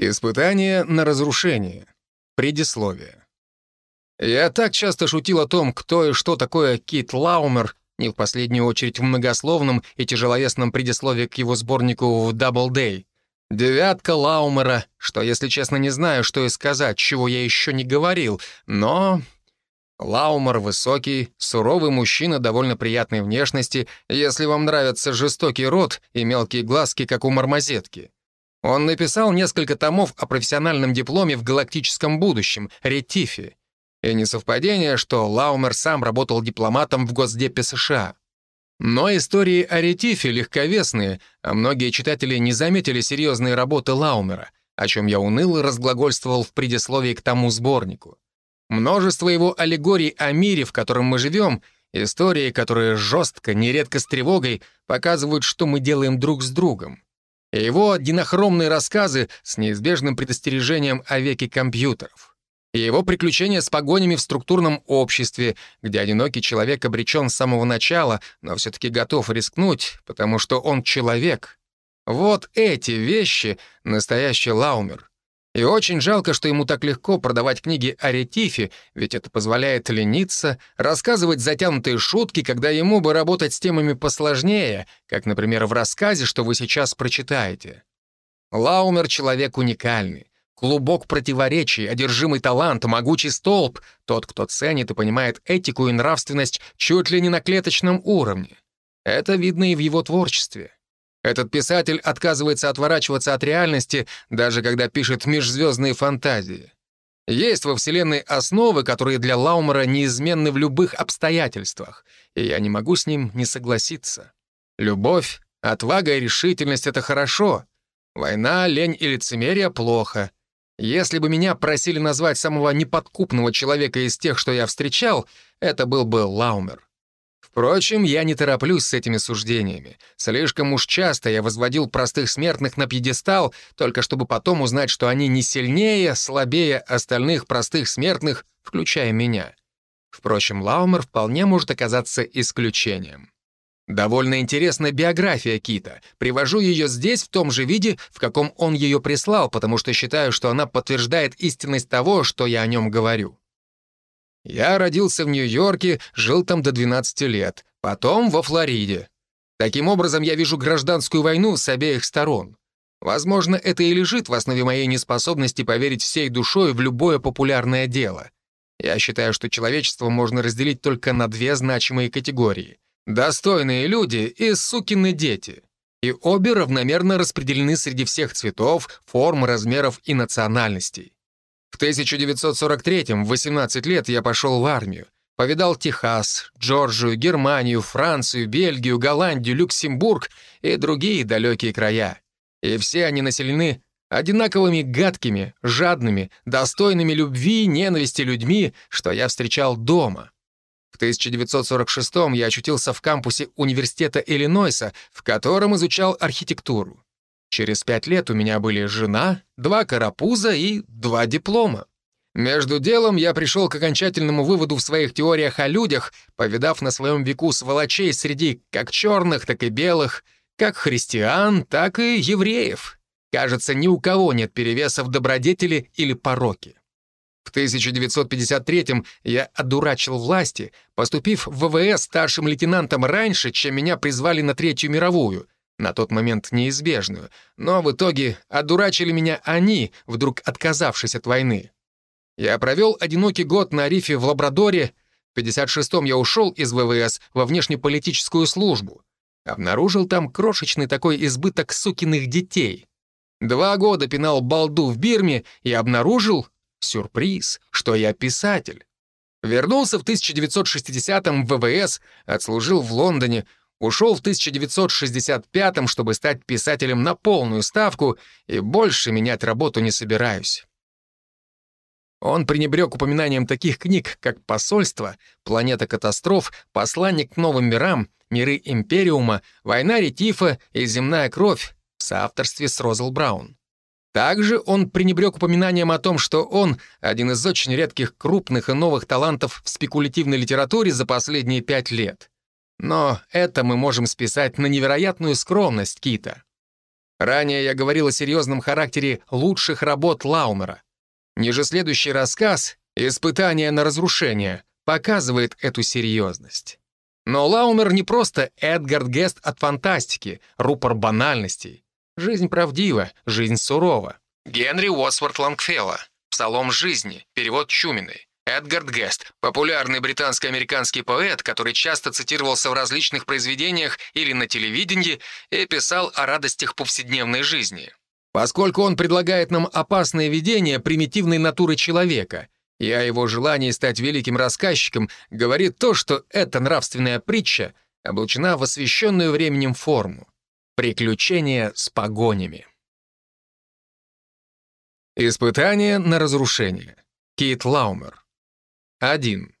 Испытание на разрушение. Предисловие. Я так часто шутил о том, кто и что такое Кит Лаумер, не в последнюю очередь в многословном и тяжеловесном предисловии к его сборнику в Double Day. Девятка Лаумера, что, если честно, не знаю, что и сказать, чего я еще не говорил, но... Лаумер высокий, суровый мужчина довольно приятной внешности, если вам нравится жестокий рот и мелкие глазки, как у мармозетки. Он написал несколько томов о профессиональном дипломе в галактическом будущем, Ретифе. И не совпадение, что Лаумер сам работал дипломатом в Госдепе США. Но истории о Ретифе легковесные, а многие читатели не заметили серьезные работы Лаумера, о чем я уныло разглагольствовал в предисловии к тому сборнику. Множество его аллегорий о мире, в котором мы живем, истории, которые жестко, нередко с тревогой, показывают, что мы делаем друг с другом и его динохромные рассказы с неизбежным предостережением о веке компьютеров, и его приключения с погонями в структурном обществе, где одинокий человек обречен с самого начала, но все-таки готов рискнуть, потому что он человек. Вот эти вещи — настоящий Лаумер. И очень жалко, что ему так легко продавать книги о ретифе, ведь это позволяет лениться, рассказывать затянутые шутки, когда ему бы работать с темами посложнее, как, например, в рассказе, что вы сейчас прочитаете. Лаумер — человек уникальный. Клубок противоречий, одержимый талант, могучий столб, тот, кто ценит и понимает этику и нравственность чуть ли не на клеточном уровне. Это видно и в его творчестве. Этот писатель отказывается отворачиваться от реальности, даже когда пишет межзвездные фантазии. Есть во Вселенной основы, которые для Лаумера неизменны в любых обстоятельствах, и я не могу с ним не согласиться. Любовь, отвага и решительность — это хорошо. Война, лень и лицемерие — плохо. Если бы меня просили назвать самого неподкупного человека из тех, что я встречал, это был бы Лаумер. Впрочем, я не тороплюсь с этими суждениями. Слишком уж часто я возводил простых смертных на пьедестал, только чтобы потом узнать, что они не сильнее, слабее остальных простых смертных, включая меня. Впрочем, Лаумер вполне может оказаться исключением. Довольно интересная биография Кита. Привожу ее здесь в том же виде, в каком он ее прислал, потому что считаю, что она подтверждает истинность того, что я о нем говорю. Я родился в Нью-Йорке, жил там до 12 лет, потом во Флориде. Таким образом, я вижу гражданскую войну с обеих сторон. Возможно, это и лежит в основе моей неспособности поверить всей душой в любое популярное дело. Я считаю, что человечество можно разделить только на две значимые категории. Достойные люди и сукины дети. И обе равномерно распределены среди всех цветов, форм, размеров и национальностей. В 1943-м, в 18 лет, я пошел в армию. Повидал Техас, Джорджию, Германию, Францию, Бельгию, Голландию, Люксембург и другие далекие края. И все они населены одинаковыми гадкими, жадными, достойными любви и ненависти людьми, что я встречал дома. В 1946-м я очутился в кампусе Университета Иллинойса, в котором изучал архитектуру. Через пять лет у меня были жена, два карапуза и два диплома. Между делом я пришел к окончательному выводу в своих теориях о людях, повидав на своем веку сволочей среди как черных, так и белых, как христиан, так и евреев. Кажется, ни у кого нет перевеса в добродетели или пороке. В 1953-м я одурачил власти, поступив в ВВС старшим лейтенантом раньше, чем меня призвали на Третью мировую — на тот момент неизбежную, но в итоге одурачили меня они, вдруг отказавшись от войны. Я провел одинокий год на рифе в Лабрадоре, в 56-м я ушел из ВВС во внешнеполитическую службу. Обнаружил там крошечный такой избыток сукиных детей. Два года пинал балду в Бирме и обнаружил, сюрприз, что я писатель. Вернулся в 1960-м в ВВС, отслужил в Лондоне, Ушел в 1965-м, чтобы стать писателем на полную ставку, и больше менять работу не собираюсь. Он пренебрег упоминанием таких книг, как «Посольство», «Планета катастроф», «Посланник к новым мирам», «Миры Империума», «Война Ретифа» и «Земная кровь» в соавторстве с Розел Браун. Также он пренебрег упоминанием о том, что он — один из очень редких крупных и новых талантов в спекулятивной литературе за последние пять лет. Но это мы можем списать на невероятную скромность Кита. Ранее я говорил о серьезном характере лучших работ Лаумера. Ниже следующий рассказ «Испытание на разрушение» показывает эту серьезность. Но Лаумер не просто Эдгард Гест от фантастики, рупор банальностей. Жизнь правдива, жизнь сурова. Генри Уотсворт Лангфелла. Псалом жизни. Перевод Чуминой. Эдгард Гест, популярный британско-американский поэт, который часто цитировался в различных произведениях или на телевидении и писал о радостях повседневной жизни. Поскольку он предлагает нам опасное видение примитивной натуры человека, и о его желании стать великим рассказчиком говорит то, что эта нравственная притча облачена в освященную временем форму. Приключения с погонями. Испытание на разрушение. Кит Лаумер. 1.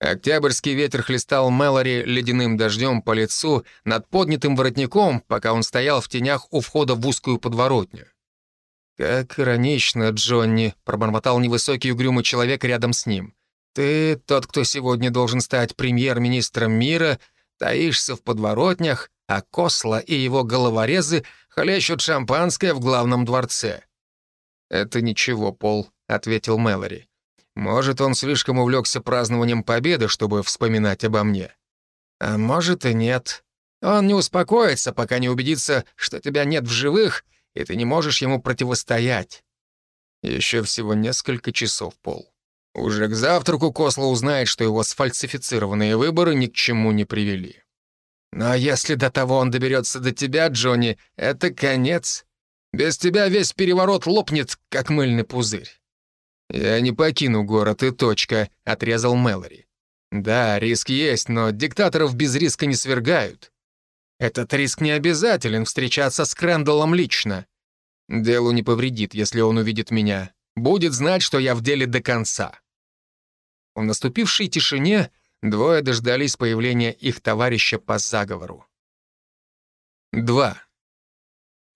Октябрьский ветер хлестал Мэлори ледяным дождем по лицу над поднятым воротником, пока он стоял в тенях у входа в узкую подворотню. «Как иронично, Джонни», — пробормотал невысокий угрюмый человек рядом с ним. «Ты, тот, кто сегодня должен стать премьер-министром мира, таишься в подворотнях, а Косла и его головорезы хлещут шампанское в главном дворце». «Это ничего, Пол», — ответил Мэлори. Может, он слишком увлекся празднованием победы, чтобы вспоминать обо мне. А может и нет. Он не успокоится, пока не убедится, что тебя нет в живых, и ты не можешь ему противостоять. Еще всего несколько часов, Пол. Уже к завтраку Косло узнает, что его сфальсифицированные выборы ни к чему не привели. Но если до того он доберется до тебя, Джонни, это конец. Без тебя весь переворот лопнет, как мыльный пузырь. «Я не покину город и точка», — отрезал Мэлори. «Да, риск есть, но диктаторов без риска не свергают. Этот риск не обязателен встречаться с Крэндаллом лично. Делу не повредит, если он увидит меня. Будет знать, что я в деле до конца». В наступившей тишине двое дождались появления их товарища по заговору. 2.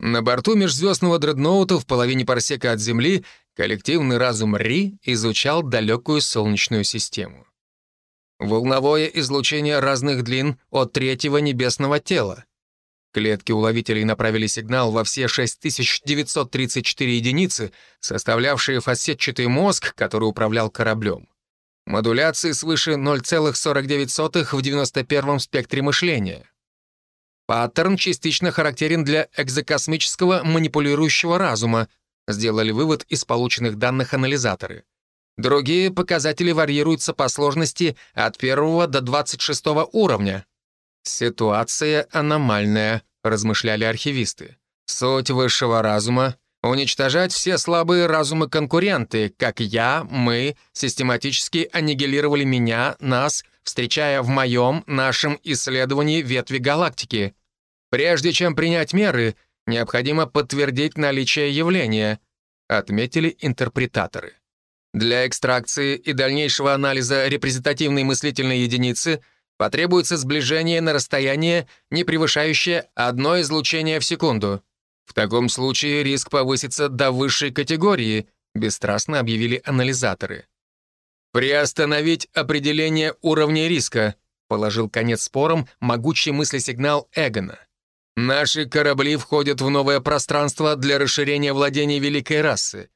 На борту межзвездного дредноута в половине парсека от Земли коллективный разум Ри изучал далекую Солнечную систему. Волновое излучение разных длин от третьего небесного тела. Клетки уловителей направили сигнал во все 6934 единицы, составлявшие фасетчатый мозг, который управлял кораблем. Модуляции свыше 0,49 в 91-м спектре мышления. Паттерн частично характерен для экзокосмического манипулирующего разума, сделали вывод из полученных данных анализаторы. Другие показатели варьируются по сложности от первого до 26 уровня. Ситуация аномальная, размышляли архивисты. Суть высшего разума — уничтожать все слабые разумы-конкуренты, как я, мы, систематически аннигилировали меня, нас, встречая в моем, нашем исследовании ветви галактики. Прежде чем принять меры, необходимо подтвердить наличие явления, отметили интерпретаторы. Для экстракции и дальнейшего анализа репрезентативной мыслительной единицы потребуется сближение на расстояние, не превышающее одно излучение в секунду. В таком случае риск повысится до высшей категории, бесстрастно объявили анализаторы. «Приостановить определение уровня риска», положил конец спорам могучий мыслесигнал Эгона. «Наши корабли входят в новое пространство для расширения владений великой расы.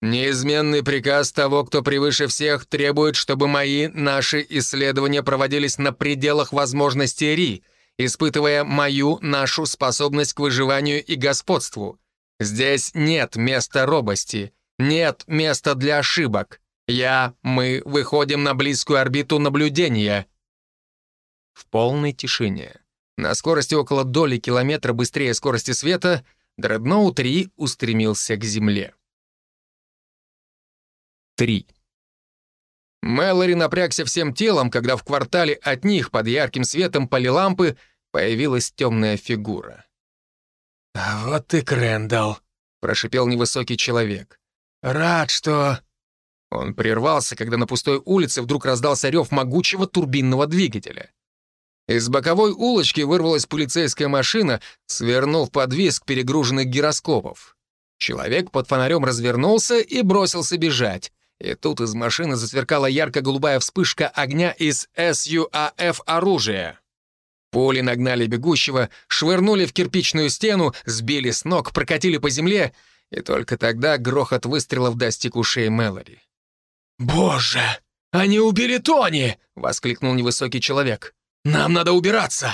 Неизменный приказ того, кто превыше всех, требует, чтобы мои, наши исследования проводились на пределах возможностей Ри, испытывая мою, нашу способность к выживанию и господству. Здесь нет места робости, нет места для ошибок. Я, мы выходим на близкую орбиту наблюдения. В полной тишине. На скорости около доли километра быстрее скорости света Дредноут-3 устремился к Земле. 3. Мэлори напрягся всем телом, когда в квартале от них под ярким светом полилампы появилась темная фигура. «А вот и Крэндалл», — прошипел невысокий человек. «Рад, что...» Он прервался, когда на пустой улице вдруг раздался рев могучего турбинного двигателя. Из боковой улочки вырвалась полицейская машина, свернув под виск перегруженных гироскопов. Человек под фонарем развернулся и бросился бежать. И тут из машины засверкала ярко-голубая вспышка огня из СЮАФ оружия. Пули нагнали бегущего, швырнули в кирпичную стену, сбили с ног, прокатили по земле, и только тогда грохот выстрелов достиг ушей Мэлори. «Боже, они убили Тони!» — воскликнул невысокий человек. «Нам надо убираться!»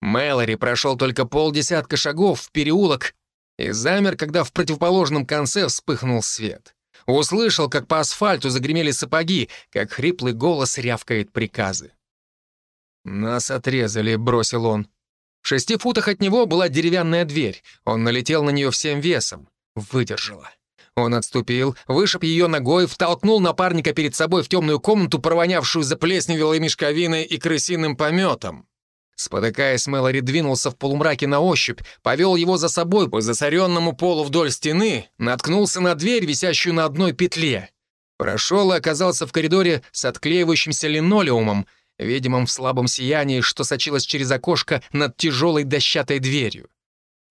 Мэлори прошел только полдесятка шагов в переулок и замер, когда в противоположном конце вспыхнул свет. Услышал, как по асфальту загремели сапоги, как хриплый голос рявкает приказы. «Нас отрезали», — бросил он. В шести футах от него была деревянная дверь. Он налетел на нее всем весом. Выдержала. Он отступил, вышиб ее ногой, втолкнул напарника перед собой в темную комнату, провонявшую заплесневелой мешковиной и крысиным пометом. Спотыкаясь, Мэлори двинулся в полумраке на ощупь, повел его за собой по засоренному полу вдоль стены, наткнулся на дверь, висящую на одной петле. Прошел и оказался в коридоре с отклеивающимся линолеумом, видимым в слабом сиянии, что сочилось через окошко над тяжелой дощатой дверью.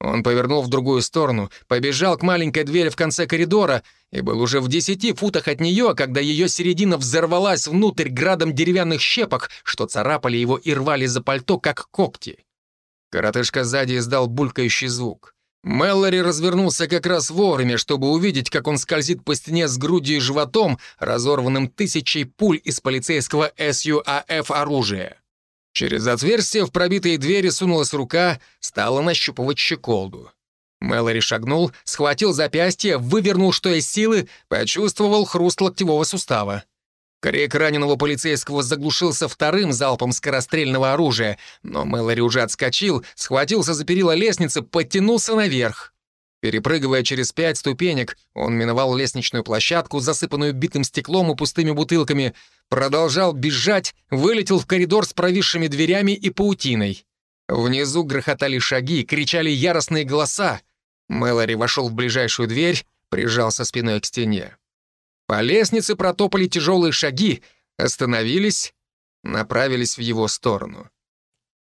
Он повернул в другую сторону, побежал к маленькой двери в конце коридора и был уже в десяти футах от нее, когда ее середина взорвалась внутрь градом деревянных щепок, что царапали его и рвали за пальто, как когти. Коротышка сзади издал булькающий звук. Мэллори развернулся как раз вовремя, чтобы увидеть, как он скользит по стене с грудью и животом, разорванным тысячей пуль из полицейского СЮАФ оружия. Через отверстие в пробитые двери сунулась рука, стала нащупывать щеколду. Мэлори шагнул, схватил запястье, вывернул что из силы, почувствовал хруст локтевого сустава. Крик раненого полицейского заглушился вторым залпом скорострельного оружия, но Мэлори уже отскочил, схватился за перила лестницы, подтянулся наверх. Перепрыгивая через пять ступенек, он миновал лестничную площадку, засыпанную битым стеклом и пустыми бутылками, продолжал бежать, вылетел в коридор с провисшими дверями и паутиной. Внизу грохотали шаги, кричали яростные голоса. Мэлори вошел в ближайшую дверь, прижался спиной к стене. По лестнице протопали тяжелые шаги, остановились, направились в его сторону.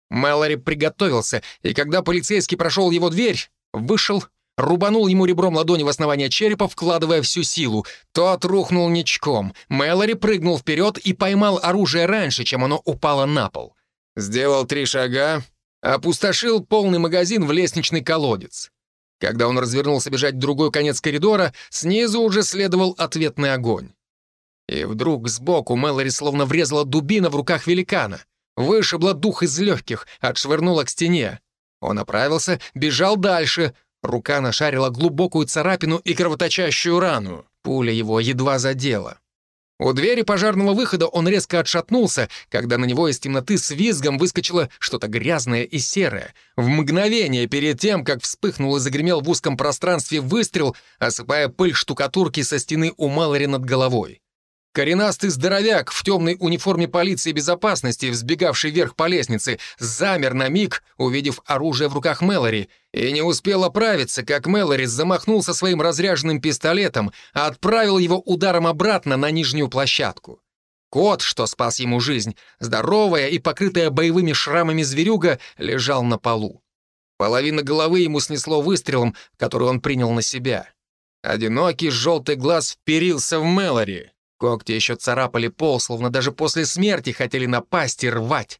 Мэлори приготовился, и когда полицейский прошел его дверь, вышел, рубанул ему ребром ладони в основание черепа, вкладывая всю силу. Тот рухнул ничком. Мэлори прыгнул вперед и поймал оружие раньше, чем оно упало на пол. Сделал три шага, опустошил полный магазин в лестничный колодец. Когда он развернулся бежать в другой конец коридора, снизу уже следовал ответный огонь. И вдруг сбоку Мэлори словно врезала дубина в руках великана. Вышибла дух из легких, отшвырнула к стене. Он оправился, бежал дальше, Рука нашарила глубокую царапину и кровоточащую рану. Пуля его едва задела. У двери пожарного выхода он резко отшатнулся, когда на него из темноты с визгом выскочило что-то грязное и серое. В мгновение перед тем, как вспыхнул и загремел в узком пространстве выстрел, осыпая пыль штукатурки со стены у Малори над головой. Коренастый здоровяк в темной униформе полиции безопасности, взбегавший вверх по лестнице, замер на миг, увидев оружие в руках Мэлори, и не успел оправиться, как Мэлори замахнулся своим разряженным пистолетом, а отправил его ударом обратно на нижнюю площадку. Кот, что спас ему жизнь, здоровая и покрытая боевыми шрамами зверюга, лежал на полу. Половина головы ему снесло выстрелом, который он принял на себя. Одинокий желтый глаз вперился в Мэлори. Когти еще царапали пол, словно даже после смерти хотели напасть и рвать.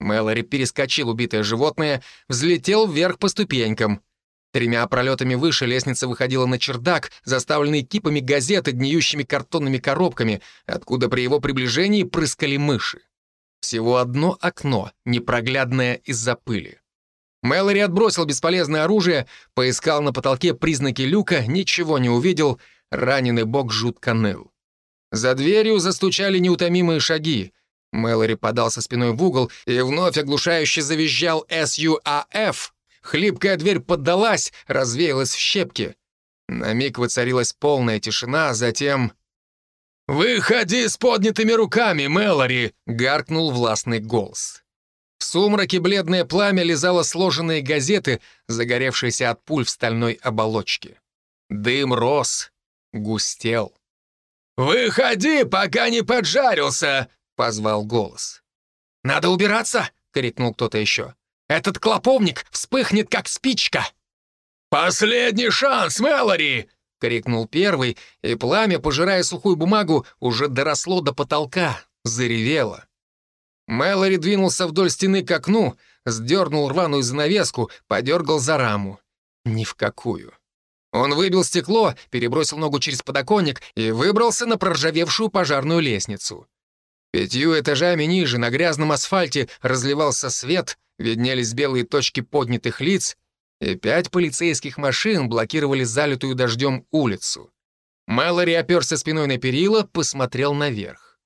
Мэлори перескочил убитое животное, взлетел вверх по ступенькам. Тремя пролетами выше лестница выходила на чердак, заставленный кипами газет и гниющими картонными коробками, откуда при его приближении прыскали мыши. Всего одно окно, непроглядное из-за пыли. Мэлори отбросил бесполезное оружие, поискал на потолке признаки люка, ничего не увидел, раненый бок жутко ныл. За дверью застучали неутомимые шаги. Мэлори подался спиной в угол и вновь оглушающе завизжал «СЮАФ». Хлипкая дверь поддалась, развеялась в щепки. На миг воцарилась полная тишина, а затем... «Выходи с поднятыми руками, Мэлори!» — гаркнул властный голос. В сумраке бледное пламя лизало сложенные газеты, загоревшиеся от пуль в стальной оболочке. Дым рос, густел. «Выходи, пока не поджарился!» — позвал голос. «Надо убираться!» — крикнул кто-то еще. «Этот клоповник вспыхнет, как спичка!» «Последний шанс, Мэлори!» — крикнул первый, и пламя, пожирая сухую бумагу, уже доросло до потолка, заревело. Мэлори двинулся вдоль стены к окну, сдернул рваную занавеску, подергал за раму. Ни в какую. Он выбил стекло, перебросил ногу через подоконник и выбрался на проржавевшую пожарную лестницу. Пятью этажами ниже на грязном асфальте разливался свет, виднелись белые точки поднятых лиц, и пять полицейских машин блокировали залитую дождем улицу. Мэлори оперся спиной на перила, посмотрел наверх.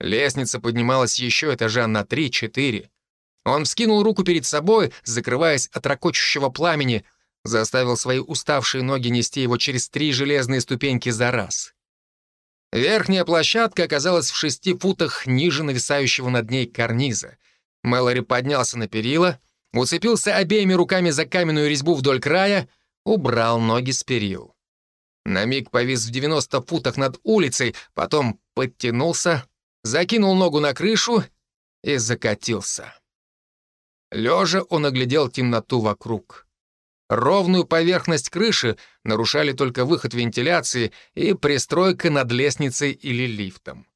Лестница поднималась еще этажа на три-четыре. Он вскинул руку перед собой, закрываясь от ракочущего пламени, заставил свои уставшие ноги нести его через три железные ступеньки за раз. Верхняя площадка оказалась в шести футах ниже нависающего над ней карниза. Мэлори поднялся на перила, уцепился обеими руками за каменную резьбу вдоль края, убрал ноги с перил. На миг повис в 90 футах над улицей, потом подтянулся, закинул ногу на крышу и закатился. Лежа он оглядел темноту вокруг. Ровную поверхность крыши нарушали только выход вентиляции и пристройка над лестницей или лифтом.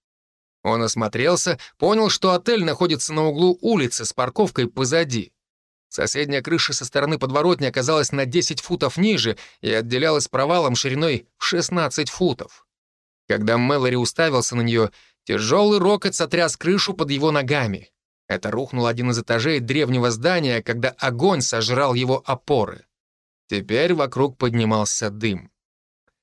Он осмотрелся, понял, что отель находится на углу улицы с парковкой позади. Соседняя крыша со стороны подворотни оказалась на 10 футов ниже и отделялась провалом шириной в 16 футов. Когда Мэлори уставился на нее, тяжелый рокот сотряс крышу под его ногами. Это рухнул один из этажей древнего здания, когда огонь сожрал его опоры. Теперь вокруг поднимался дым.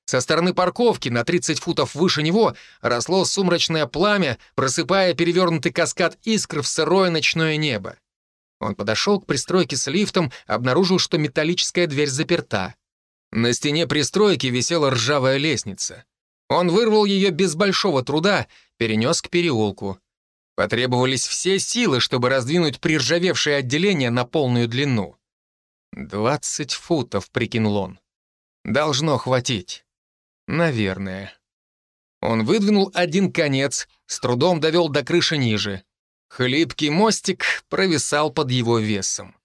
Со стороны парковки на 30 футов выше него росло сумрачное пламя, просыпая перевернутый каскад искр в сырое ночное небо. Он подошел к пристройке с лифтом, обнаружил, что металлическая дверь заперта. На стене пристройки висела ржавая лестница. Он вырвал ее без большого труда, перенес к переулку. Потребовались все силы, чтобы раздвинуть приржавевшее отделение на полную длину. «Двадцать футов», — прикинул он. «Должно хватить. Наверное». Он выдвинул один конец, с трудом довел до крыши ниже. Хлипкий мостик провисал под его весом.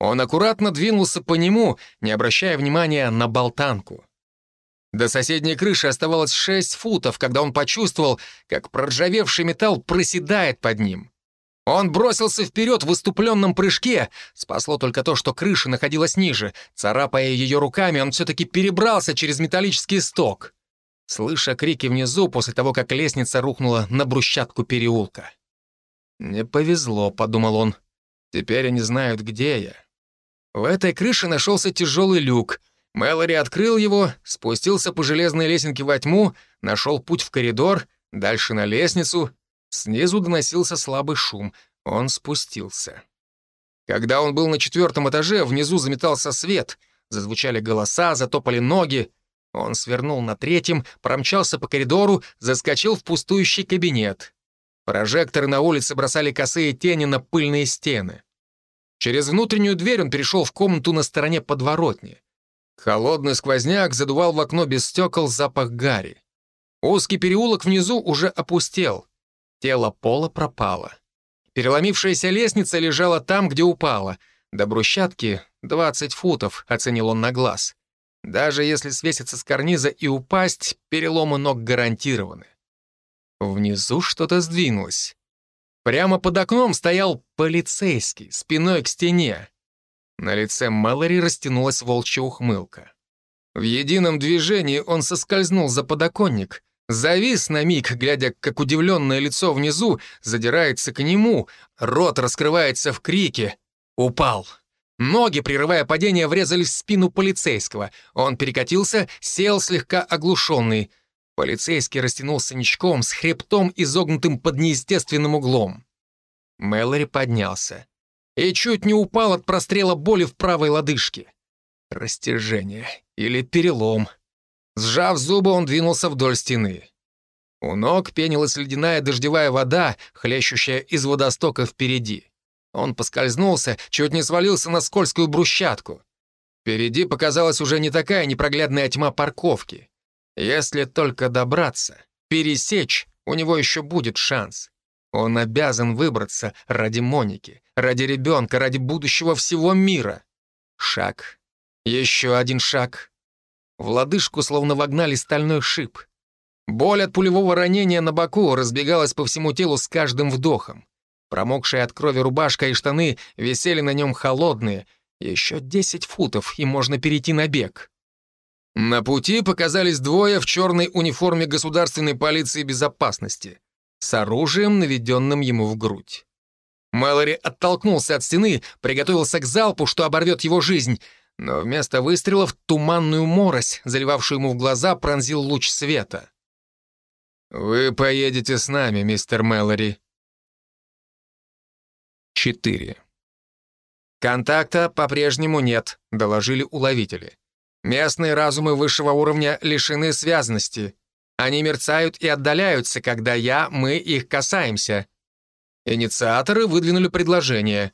Он аккуратно двинулся по нему, не обращая внимания на болтанку. До соседней крыши оставалось шесть футов, когда он почувствовал, как проржавевший металл проседает под ним. Он бросился вперед в выступленном прыжке. Спасло только то, что крыша находилась ниже. Царапая ее руками, он все-таки перебрался через металлический сток. Слыша крики внизу после того, как лестница рухнула на брусчатку переулка. «Не повезло», — подумал он. «Теперь они знают, где я». В этой крыше нашелся тяжелый люк. Мэлори открыл его, спустился по железной лесенке во тьму, нашел путь в коридор, дальше на лестницу Снизу доносился слабый шум. Он спустился. Когда он был на четвертом этаже, внизу заметался свет. Зазвучали голоса, затопали ноги. Он свернул на третьем, промчался по коридору, заскочил в пустующий кабинет. Прожекторы на улице бросали косые тени на пыльные стены. Через внутреннюю дверь он перешел в комнату на стороне подворотни. Холодный сквозняк задувал в окно без стекол запах гари. Узкий переулок внизу уже опустел. Тело Пола пропало. Переломившаяся лестница лежала там, где упала. До брусчатки 20 футов, оценил он на глаз. Даже если свеситься с карниза и упасть, переломы ног гарантированы. Внизу что-то сдвинулось. Прямо под окном стоял полицейский, спиной к стене. На лице Мэлори растянулась волчья ухмылка. В едином движении он соскользнул за подоконник, Завис на миг, глядя, как удивленное лицо внизу задирается к нему, рот раскрывается в крике. Упал. Ноги, прерывая падение, врезались в спину полицейского. Он перекатился, сел слегка оглушенный. Полицейский растянулся ничком, с хребтом, изогнутым под неестественным углом. Мэлори поднялся. И чуть не упал от прострела боли в правой лодыжке. Растяжение или перелом — Сжав зубы, он двинулся вдоль стены. У ног пенилась ледяная дождевая вода, хлещущая из водостока впереди. Он поскользнулся, чуть не свалился на скользкую брусчатку. Впереди показалась уже не такая непроглядная тьма парковки. Если только добраться, пересечь, у него еще будет шанс. Он обязан выбраться ради Моники, ради ребенка, ради будущего всего мира. Шаг. Еще один шаг. В лодыжку словно вогнали стальной шип. Боль от пулевого ранения на боку разбегалась по всему телу с каждым вдохом. Промокшие от крови рубашка и штаны висели на нем холодные. Еще 10 футов, и можно перейти на бег. На пути показались двое в черной униформе государственной полиции безопасности с оружием, наведенным ему в грудь. Мэлори оттолкнулся от стены, приготовился к залпу, что оборвет его жизнь, но вместо выстрелов туманную морось, заливавшую ему в глаза, пронзил луч света. «Вы поедете с нами, мистер Мэлори». 4. «Контакта по-прежнему нет», — доложили уловители. «Местные разумы высшего уровня лишены связности. Они мерцают и отдаляются, когда я, мы их касаемся. Инициаторы выдвинули предложение.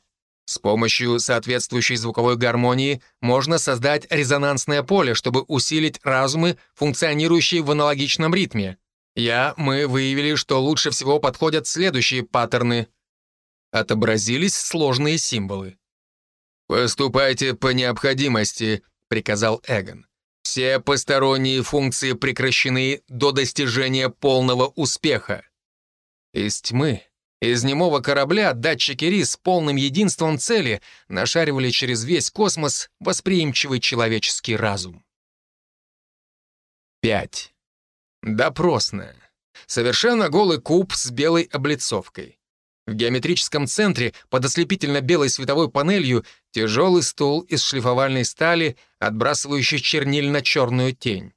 С помощью соответствующей звуковой гармонии можно создать резонансное поле, чтобы усилить разумы, функционирующие в аналогичном ритме. Я, мы выявили, что лучше всего подходят следующие паттерны. Отобразились сложные символы. «Поступайте по необходимости», — приказал Эгон. «Все посторонние функции прекращены до достижения полного успеха». Из тьмы из немого корабля датчики РИ с полным единством цели нашаривали через весь космос восприимчивый человеческий разум. 5. Допросная. Совершенно голый куб с белой облицовкой. В геометрическом центре, под ослепительно-белой световой панелью, тяжелый стул из шлифовальной стали, отбрасывающий чернильно-черную тень.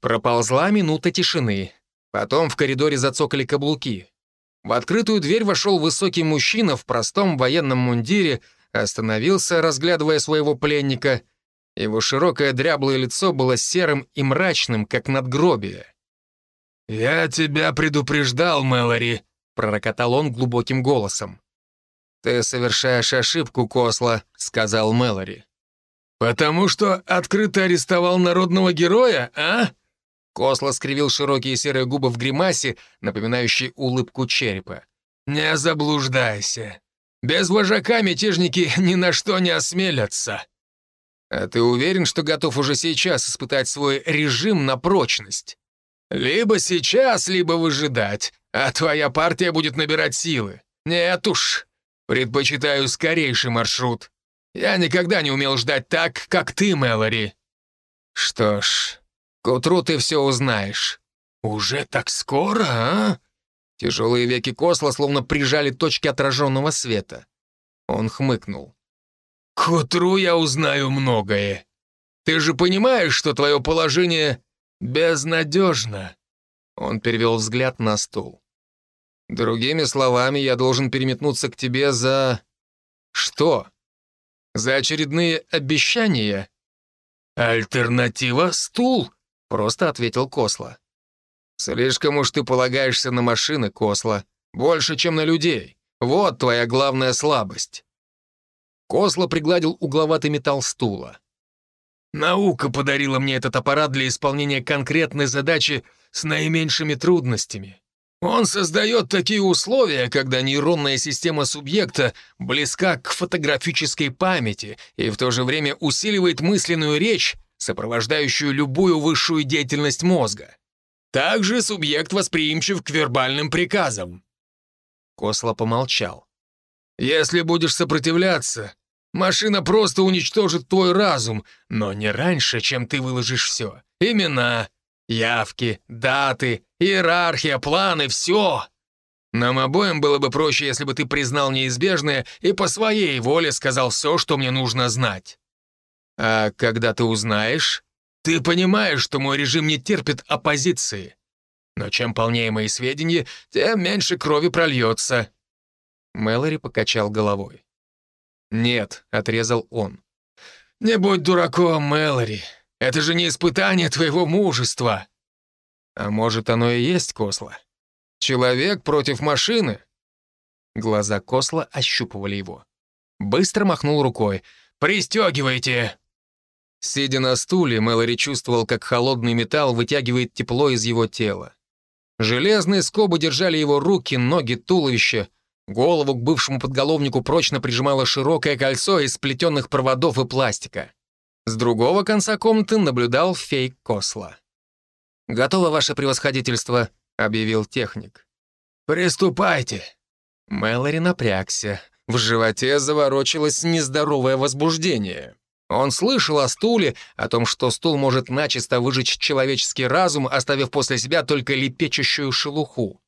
Проползла минута тишины. Потом в коридоре зацокали каблуки. В открытую дверь вошел высокий мужчина в простом военном мундире, остановился, разглядывая своего пленника. Его широкое дряблое лицо было серым и мрачным, как надгробие. «Я тебя предупреждал, Мэлори», — пророкотал он глубоким голосом. «Ты совершаешь ошибку, Косла», — сказал Мэлори. «Потому что открыто арестовал народного героя, а?» Косло скривил широкие серые губы в гримасе, напоминающей улыбку черепа. «Не заблуждайся. Без вожака мятежники ни на что не осмелятся». «А ты уверен, что готов уже сейчас испытать свой режим на прочность?» «Либо сейчас, либо выжидать, а твоя партия будет набирать силы. Нет уж, предпочитаю скорейший маршрут. Я никогда не умел ждать так, как ты, Мэлори». «Что ж, к утру ты все узнаешь». «Уже так скоро, а?» Тяжелые веки Косла словно прижали точки отраженного света. Он хмыкнул. «К утру я узнаю многое. Ты же понимаешь, что твое положение безнадежно?» Он перевел взгляд на стул. «Другими словами, я должен переметнуться к тебе за... что? За очередные обещания?» «Альтернатива — стул», Просто ответил Косла. «Слишком уж ты полагаешься на машины, Косла. Больше, чем на людей. Вот твоя главная слабость». Косла пригладил угловатый металл стула. «Наука подарила мне этот аппарат для исполнения конкретной задачи с наименьшими трудностями. Он создает такие условия, когда нейронная система субъекта близка к фотографической памяти и в то же время усиливает мысленную речь сопровождающую любую высшую деятельность мозга. Также субъект восприимчив к вербальным приказам. Косло помолчал. «Если будешь сопротивляться, машина просто уничтожит твой разум, но не раньше, чем ты выложишь все. Имена, явки, даты, иерархия, планы, все. Нам обоим было бы проще, если бы ты признал неизбежное и по своей воле сказал все, что мне нужно знать. А когда ты узнаешь, ты понимаешь, что мой режим не терпит оппозиции. Но чем полнее мои сведения, тем меньше крови прольется». Мэлори покачал головой. «Нет», — отрезал он. «Не будь дураком, Мэлори. Это же не испытание твоего мужества». «А может, оно и есть, Косла? Человек против машины?» Глаза Косла ощупывали его. Быстро махнул рукой. «Пристегивайте!» Сидя на стуле, Мэлори чувствовал, как холодный металл вытягивает тепло из его тела. Железные скобы держали его руки, ноги, туловище. Голову к бывшему подголовнику прочно прижимало широкое кольцо из сплетенных проводов и пластика. С другого конца комнаты наблюдал фейк Косла. «Готово ваше превосходительство», — объявил техник. «Приступайте. Мэлори напрягся. В животе заворочилось нездоровое возбуждение. Он слышал о стуле, о том, что стул может начисто выжечь человеческий разум, оставив после себя только лепечущую шелуху.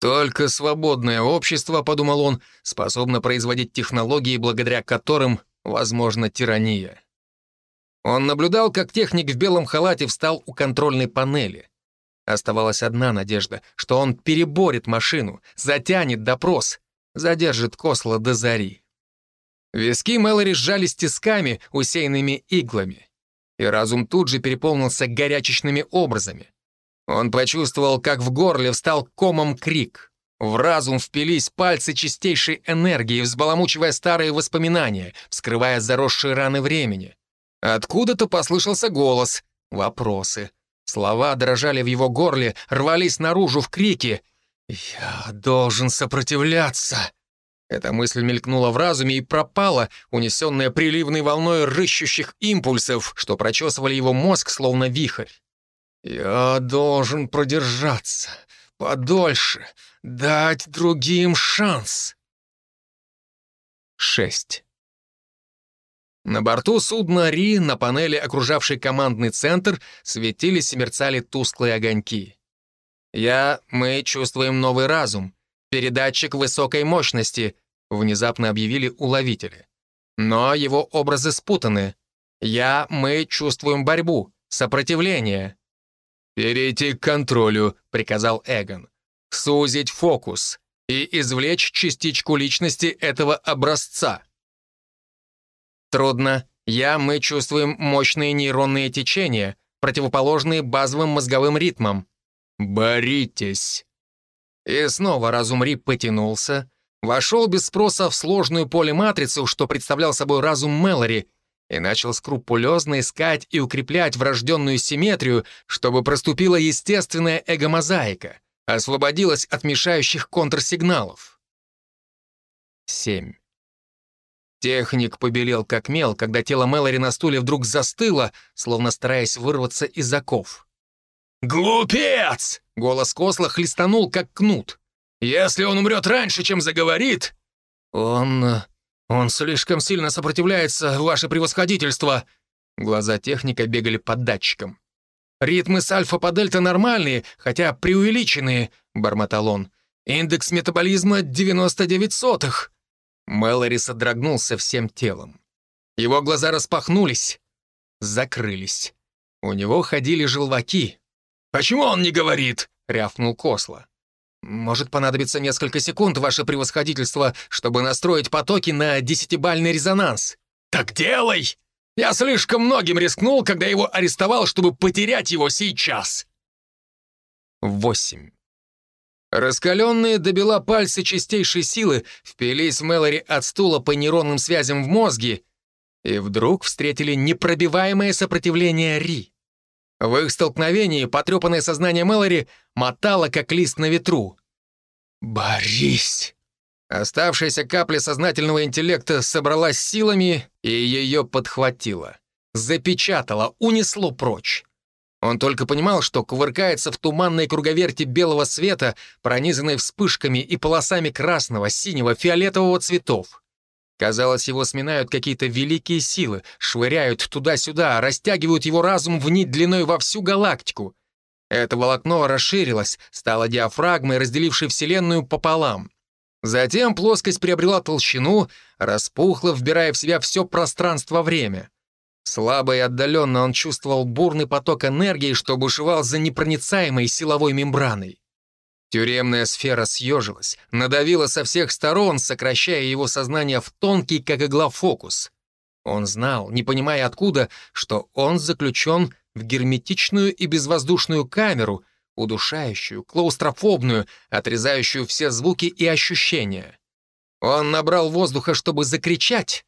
Только свободное общество, подумал он, способно производить технологии, благодаря которым возможна тирания. Он наблюдал, как техник в белом халате встал у контрольной панели. Оставалась одна надежда, что он переборет машину, затянет допрос, задержит Косла до зари. Виски Мэлори сжались тисками, усеянными иглами. И разум тут же переполнился горячечными образами. Он почувствовал, как в горле встал комом крик. В разум впились пальцы чистейшей энергии, взбаламучивая старые воспоминания, вскрывая заросшие раны времени. Откуда-то послышался голос, вопросы. Слова дрожали в его горле, рвались наружу в крике. «Я должен сопротивляться!» Эта мысль мелькнула в разуме и пропала, унесенная приливной волной рыщущих импульсов, что прочесывали его мозг, словно вихрь. «Я должен продержаться подольше, дать другим шанс». Шесть. На борту судна «Ри» на панели, окружавшей командный центр, светились и мерцали тусклые огоньки. «Я, мы чувствуем новый разум. Передатчик высокой мощности», — внезапно объявили уловители. Но его образы спутаны. «Я, мы чувствуем борьбу, сопротивление». «Перейти к контролю», — приказал Эгон. «Сузить фокус и извлечь частичку личности этого образца». Трудно. Я, мы чувствуем мощные нейронные течения, противоположные базовым мозговым ритмам. Боритесь. И снова разум Ри потянулся, вошел без спроса в сложную полиматрицу, что представлял собой разум Мэлори, и начал скрупулезно искать и укреплять врожденную симметрию, чтобы проступила естественная эгомозаика, освободилась от мешающих контрсигналов. 7. Техник побелел как мел, когда тело Мэлори на стуле вдруг застыло, словно стараясь вырваться из оков. «Глупец!» — голос Косла хлестанул, как кнут. «Если он умрет раньше, чем заговорит...» «Он... он слишком сильно сопротивляется, ваше превосходительство!» Глаза техника бегали под датчиком. «Ритмы с альфа по дельта нормальные, хотя преувеличенные», — бормотал он. «Индекс метаболизма 99 сотых». Мэлори содрогнулся всем телом. Его глаза распахнулись, закрылись. У него ходили желваки. «Почему он не говорит?» — рявкнул Косла. «Может понадобиться несколько секунд, ваше превосходительство, чтобы настроить потоки на десятибальный резонанс». «Так делай! Я слишком многим рискнул, когда его арестовал, чтобы потерять его сейчас». Восемь. Раскаленные до бела пальцы чистейшей силы впились Мэлори от стула по нейронным связям в мозге и вдруг встретили непробиваемое сопротивление Ри. В их столкновении потрепанное сознание Мэлори мотало, как лист на ветру. «Борись!» Оставшаяся капля сознательного интеллекта собралась силами и ее подхватила. Запечатала, унесло прочь. Он только понимал, что кувыркается в туманной круговерти белого света, пронизанной вспышками и полосами красного, синего, фиолетового цветов. Казалось, его сминают какие-то великие силы, швыряют туда-сюда, растягивают его разум в нить длиной во всю галактику. Это волокно расширилось, стало диафрагмой, разделившей Вселенную пополам. Затем плоскость приобрела толщину, распухла, вбирая в себя все пространство-время. Слабо и отдаленно он чувствовал бурный поток энергии, что бушевал за непроницаемой силовой мембраной. Тюремная сфера съежилась, надавила со всех сторон, сокращая его сознание в тонкий, как игла, фокус. Он знал, не понимая откуда, что он заключен в герметичную и безвоздушную камеру, удушающую, клаустрофобную, отрезающую все звуки и ощущения. Он набрал воздуха, чтобы закричать,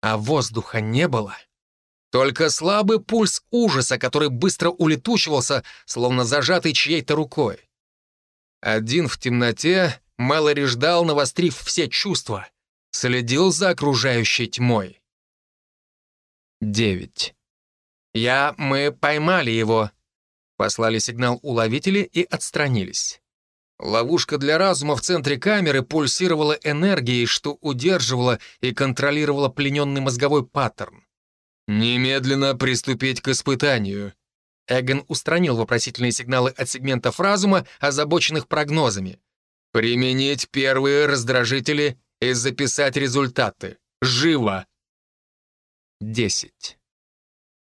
а воздуха не было. Только слабый пульс ужаса, который быстро улетучивался, словно зажатый чьей-то рукой. Один в темноте, Мэлори ждал, навострив все чувства, следил за окружающей тьмой. Девять. «Я... мы поймали его», — послали сигнал уловители и отстранились. Ловушка для разума в центре камеры пульсировала энергией, что удерживала и контролировала плененный мозговой паттерн. «Немедленно приступить к испытанию». Эгон устранил вопросительные сигналы от сегментов разума, озабоченных прогнозами. «Применить первые раздражители и записать результаты. Живо!» Десять.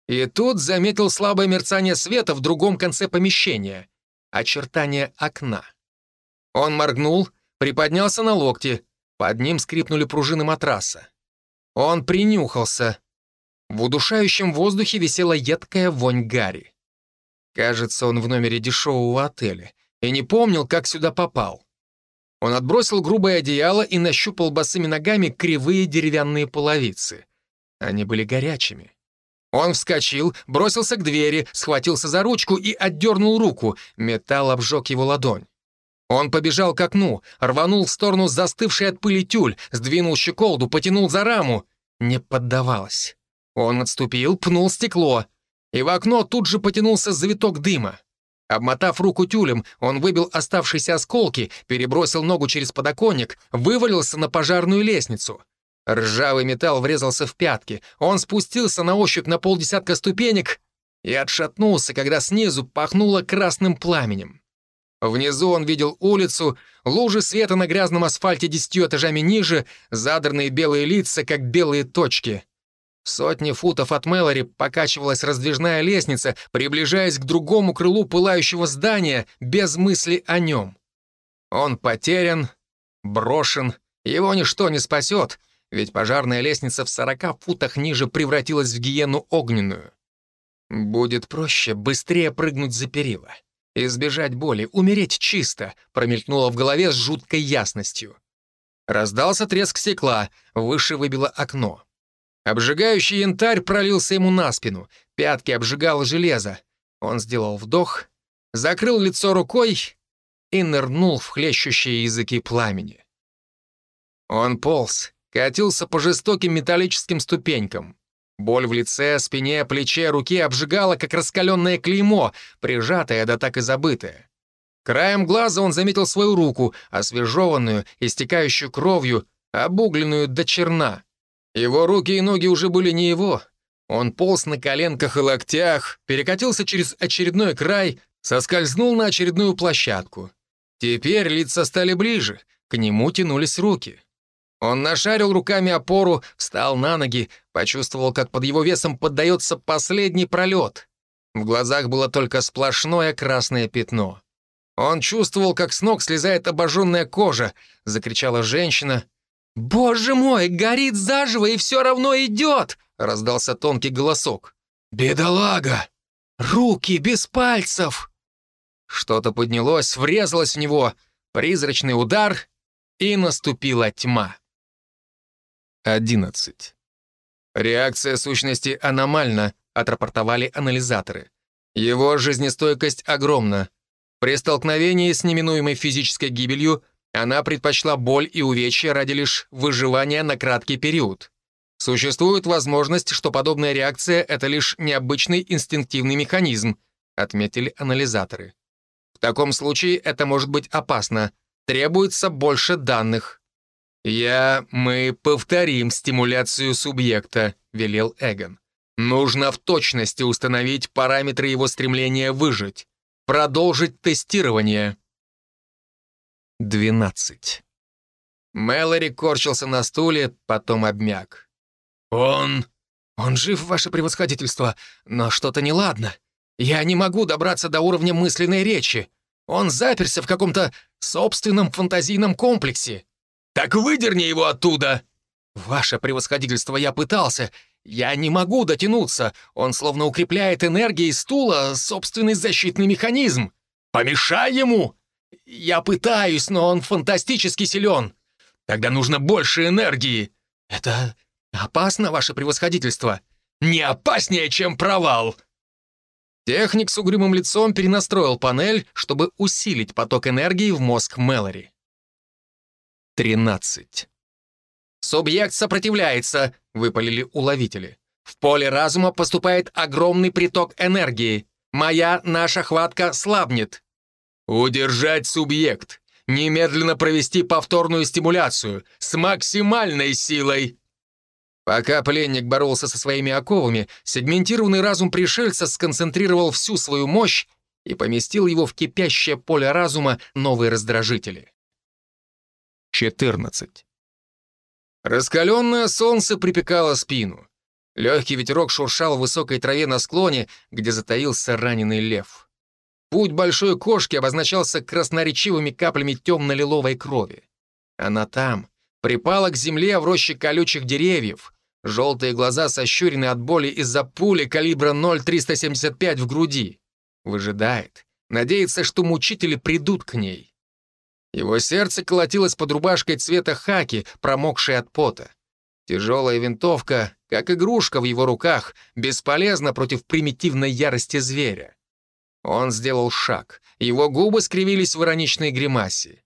И тут заметил слабое мерцание света в другом конце помещения. Очертание окна. Он моргнул, приподнялся на локти. Под ним скрипнули пружины матраса. Он принюхался. В удушающем воздухе висела едкая вонь гари. Кажется, он в номере дешевого отеля и не помнил, как сюда попал. Он отбросил грубое одеяло и нащупал босыми ногами кривые деревянные половицы. Они были горячими. Он вскочил, бросился к двери, схватился за ручку и отдернул руку. Металл обжег его ладонь. Он побежал к окну, рванул в сторону застывшей от пыли тюль, сдвинул щеколду, потянул за раму. Не поддавалось. Он отступил, пнул стекло. И в окно тут же потянулся завиток дыма. Обмотав руку тюлем, он выбил оставшиеся осколки, перебросил ногу через подоконник, вывалился на пожарную лестницу. Ржавый металл врезался в пятки. Он спустился на ощупь на полдесятка ступенек и отшатнулся, когда снизу пахнуло красным пламенем. Внизу он видел улицу, лужи света на грязном асфальте десятью этажами ниже, задранные белые лица, как белые точки. Сотни футов от Мэлори покачивалась раздвижная лестница, приближаясь к другому крылу пылающего здания без мысли о нем. Он потерян, брошен, его ничто не спасет, ведь пожарная лестница в сорока футах ниже превратилась в гиену огненную. Будет проще быстрее прыгнуть за перила. Избежать боли, умереть чисто, промелькнуло в голове с жуткой ясностью. Раздался треск стекла, выше выбило окно. Обжигающий янтарь пролился ему на спину, пятки обжигало железо. Он сделал вдох, закрыл лицо рукой и нырнул в хлещущие языки пламени. Он полз, катился по жестоким металлическим ступенькам. Боль в лице, спине, плече, руке обжигала, как раскаленное клеймо, прижатое да так и забытое. Краем глаза он заметил свою руку, освежеванную, истекающую кровью, обугленную до черна. Его руки и ноги уже были не его. Он полз на коленках и локтях, перекатился через очередной край, соскользнул на очередную площадку. Теперь лица стали ближе, к нему тянулись руки. Он нашарил руками опору, встал на ноги, почувствовал, как под его весом поддается последний пролет. В глазах было только сплошное красное пятно. Он чувствовал, как с ног слезает обожженная кожа, закричала женщина. «Боже мой, горит заживо и все равно идет!» раздался тонкий голосок. «Бедолага! Руки без пальцев!» Что-то поднялось, врезалось в него, призрачный удар, и наступила тьма. 11. Реакция сущности аномальна, отрапортовали анализаторы. Его жизнестойкость огромна. При столкновении с неминуемой физической гибелью она предпочла боль и увечья ради лишь выживания на краткий период. Существует возможность, что подобная реакция — это лишь необычный инстинктивный механизм, отметили анализаторы. В таком случае это может быть опасно. Требуется больше данных. «Я... мы повторим стимуляцию субъекта», — велел Эгон. «Нужно в точности установить параметры его стремления выжить. Продолжить тестирование». 12. Мэлори корчился на стуле, потом обмяк. «Он... он жив, ваше превосходительство, но что-то неладно. Я не могу добраться до уровня мысленной речи. Он заперся в каком-то собственном фантазийном комплексе. «Так выдерни его оттуда!» «Ваше превосходительство, я пытался. Я не могу дотянуться. Он словно укрепляет энергией стула собственный защитный механизм. Помешай ему!» «Я пытаюсь, но он фантастически силен. Тогда нужно больше энергии. Это опасно, ваше превосходительство. Не опаснее, чем провал!» Техник с угрюмым лицом перенастроил панель, чтобы усилить поток энергии в мозг Мэлори. 13. «Субъект сопротивляется», — выпалили уловители. «В поле разума поступает огромный приток энергии. Моя, наша хватка слабнет». «Удержать субъект! немедленно провести повторную стимуляцию с максимальной силой. Пока пленник боролся со своими оковами, сегментированный разум пришельца сконцентрировал всю свою мощь и поместил его в кипящее поле разума новые раздражители. 14. Раскаленное солнце припекало спину. Легкий ветерок шуршал в высокой траве на склоне, где затаился раненый лев. Путь большой кошки обозначался красноречивыми каплями темно-лиловой крови. Она там, припала к земле в роще колючих деревьев, Желтые глаза сощурены от боли из-за пули калибра 0,375 в груди. Выжидает. Надеется, что мучители придут к ней. Его сердце колотилось под рубашкой цвета хаки, промокшей от пота. Тяжелая винтовка, как игрушка в его руках, бесполезна против примитивной ярости зверя. Он сделал шаг. Его губы скривились в ироничной гримасе.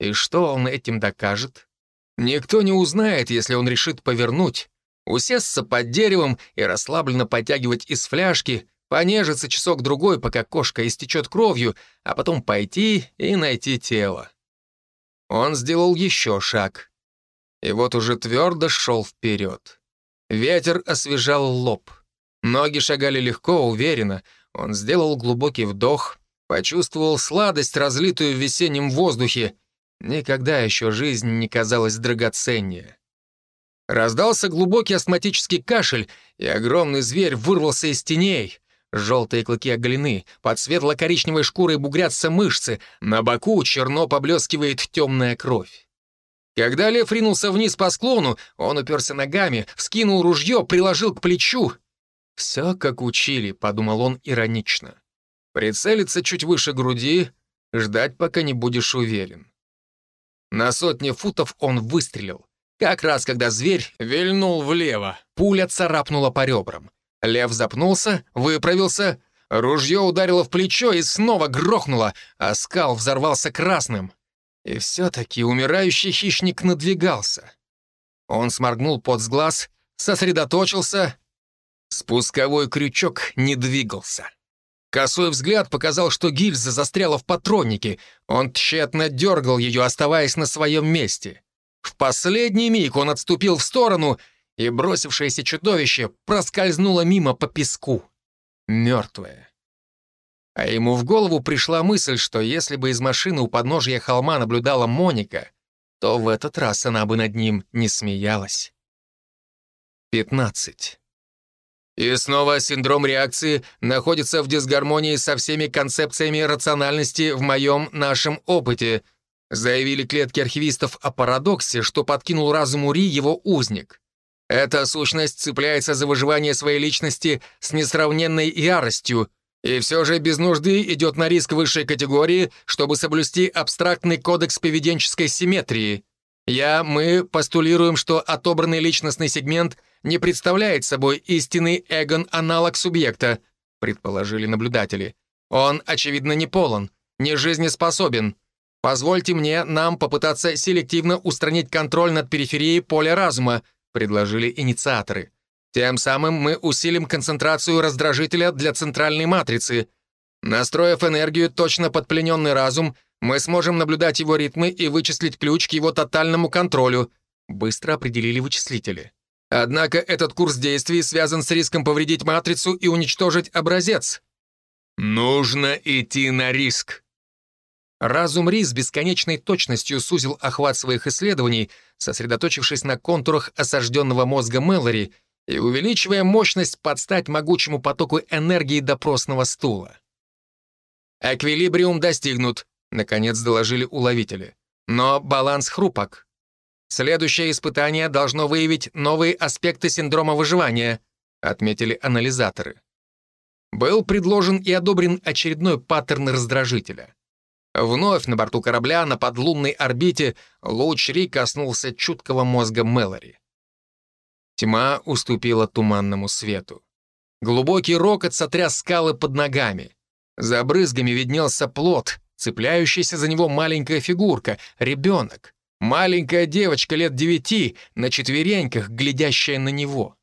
И что он этим докажет? Никто не узнает, если он решит повернуть усесться под деревом и расслабленно подтягивать из фляжки, понежиться часок-другой, пока кошка истечет кровью, а потом пойти и найти тело. Он сделал еще шаг. И вот уже твердо шел вперед. Ветер освежал лоб. Ноги шагали легко, уверенно. Он сделал глубокий вдох, почувствовал сладость, разлитую в весеннем воздухе. Никогда еще жизнь не казалась драгоценнее. Раздался глубокий астматический кашель, и огромный зверь вырвался из теней. Желтые клыки оголены, под светло-коричневой шкурой бугрятся мышцы, на боку черно поблескивает темная кровь. Когда лев ринулся вниз по склону, он уперся ногами, вскинул ружье, приложил к плечу. «Все как учили», — подумал он иронично. «Прицелиться чуть выше груди, ждать, пока не будешь уверен». На сотни футов он выстрелил. Как раз когда зверь вильнул влево, пуля царапнула по ребрам. Лев запнулся, выправился, ружье ударило в плечо и снова грохнуло, а скал взорвался красным. И все-таки умирающий хищник надвигался. Он сморгнул под с глаз, сосредоточился. Спусковой крючок не двигался. Косой взгляд показал, что гильза застряла в патроннике. Он тщетно дергал ее, оставаясь на своем месте. В последний миг он отступил в сторону, и бросившееся чудовище проскользнуло мимо по песку. Мертвое. А ему в голову пришла мысль, что если бы из машины у подножия холма наблюдала Моника, то в этот раз она бы над ним не смеялась. 15. И снова синдром реакции находится в дисгармонии со всеми концепциями рациональности в моем нашем опыте — Заявили клетки архивистов о парадоксе, что подкинул разуму Ри его узник. Эта сущность цепляется за выживание своей личности с несравненной яростью, и все же без нужды идет на риск высшей категории, чтобы соблюсти абстрактный кодекс поведенческой симметрии. Я, мы постулируем, что отобранный личностный сегмент не представляет собой истинный эгон-аналог субъекта, предположили наблюдатели. Он, очевидно, не полон, не жизнеспособен, Позвольте мне, нам попытаться селективно устранить контроль над периферией поля разума, предложили инициаторы. Тем самым мы усилим концентрацию раздражителя для центральной матрицы. Настроив энергию точно под плененный разум, мы сможем наблюдать его ритмы и вычислить ключ к его тотальному контролю. Быстро определили вычислители. Однако этот курс действий связан с риском повредить матрицу и уничтожить образец. Нужно идти на риск. Разум Ри с бесконечной точностью сузил охват своих исследований, сосредоточившись на контурах осажденного мозга Мэлори и увеличивая мощность под стать могучему потоку энергии допросного стула. «Эквилибриум достигнут», — наконец доложили уловители. «Но баланс хрупок. Следующее испытание должно выявить новые аспекты синдрома выживания», — отметили анализаторы. Был предложен и одобрен очередной паттерн раздражителя. Вновь на борту корабля на подлунной орбите луч Ри коснулся чуткого мозга Мэлори. Тьма уступила туманному свету. Глубокий рокот сотряс скалы под ногами. За брызгами виднелся плод, цепляющаяся за него маленькая фигурка, ребенок. Маленькая девочка лет девяти, на четвереньках, глядящая на него.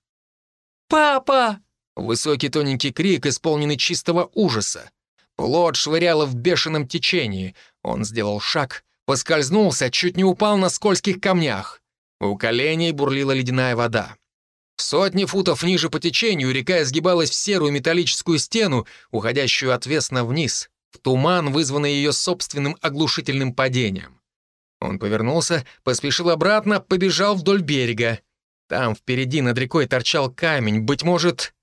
«Папа!» Высокий тоненький крик, исполненный чистого ужаса. Плод швыряло в бешеном течении. Он сделал шаг, Поскользнулся, чуть не упал на скользких камнях. У коленей бурлила ледяная вода. Сотни футов ниже по течению река изгибалась в серую металлическую стену, уходящую отвесно вниз, в туман, вызванный ее собственным оглушительным падением. Он повернулся, поспешил обратно, побежал вдоль берега. Там впереди над рекой торчал камень, быть может...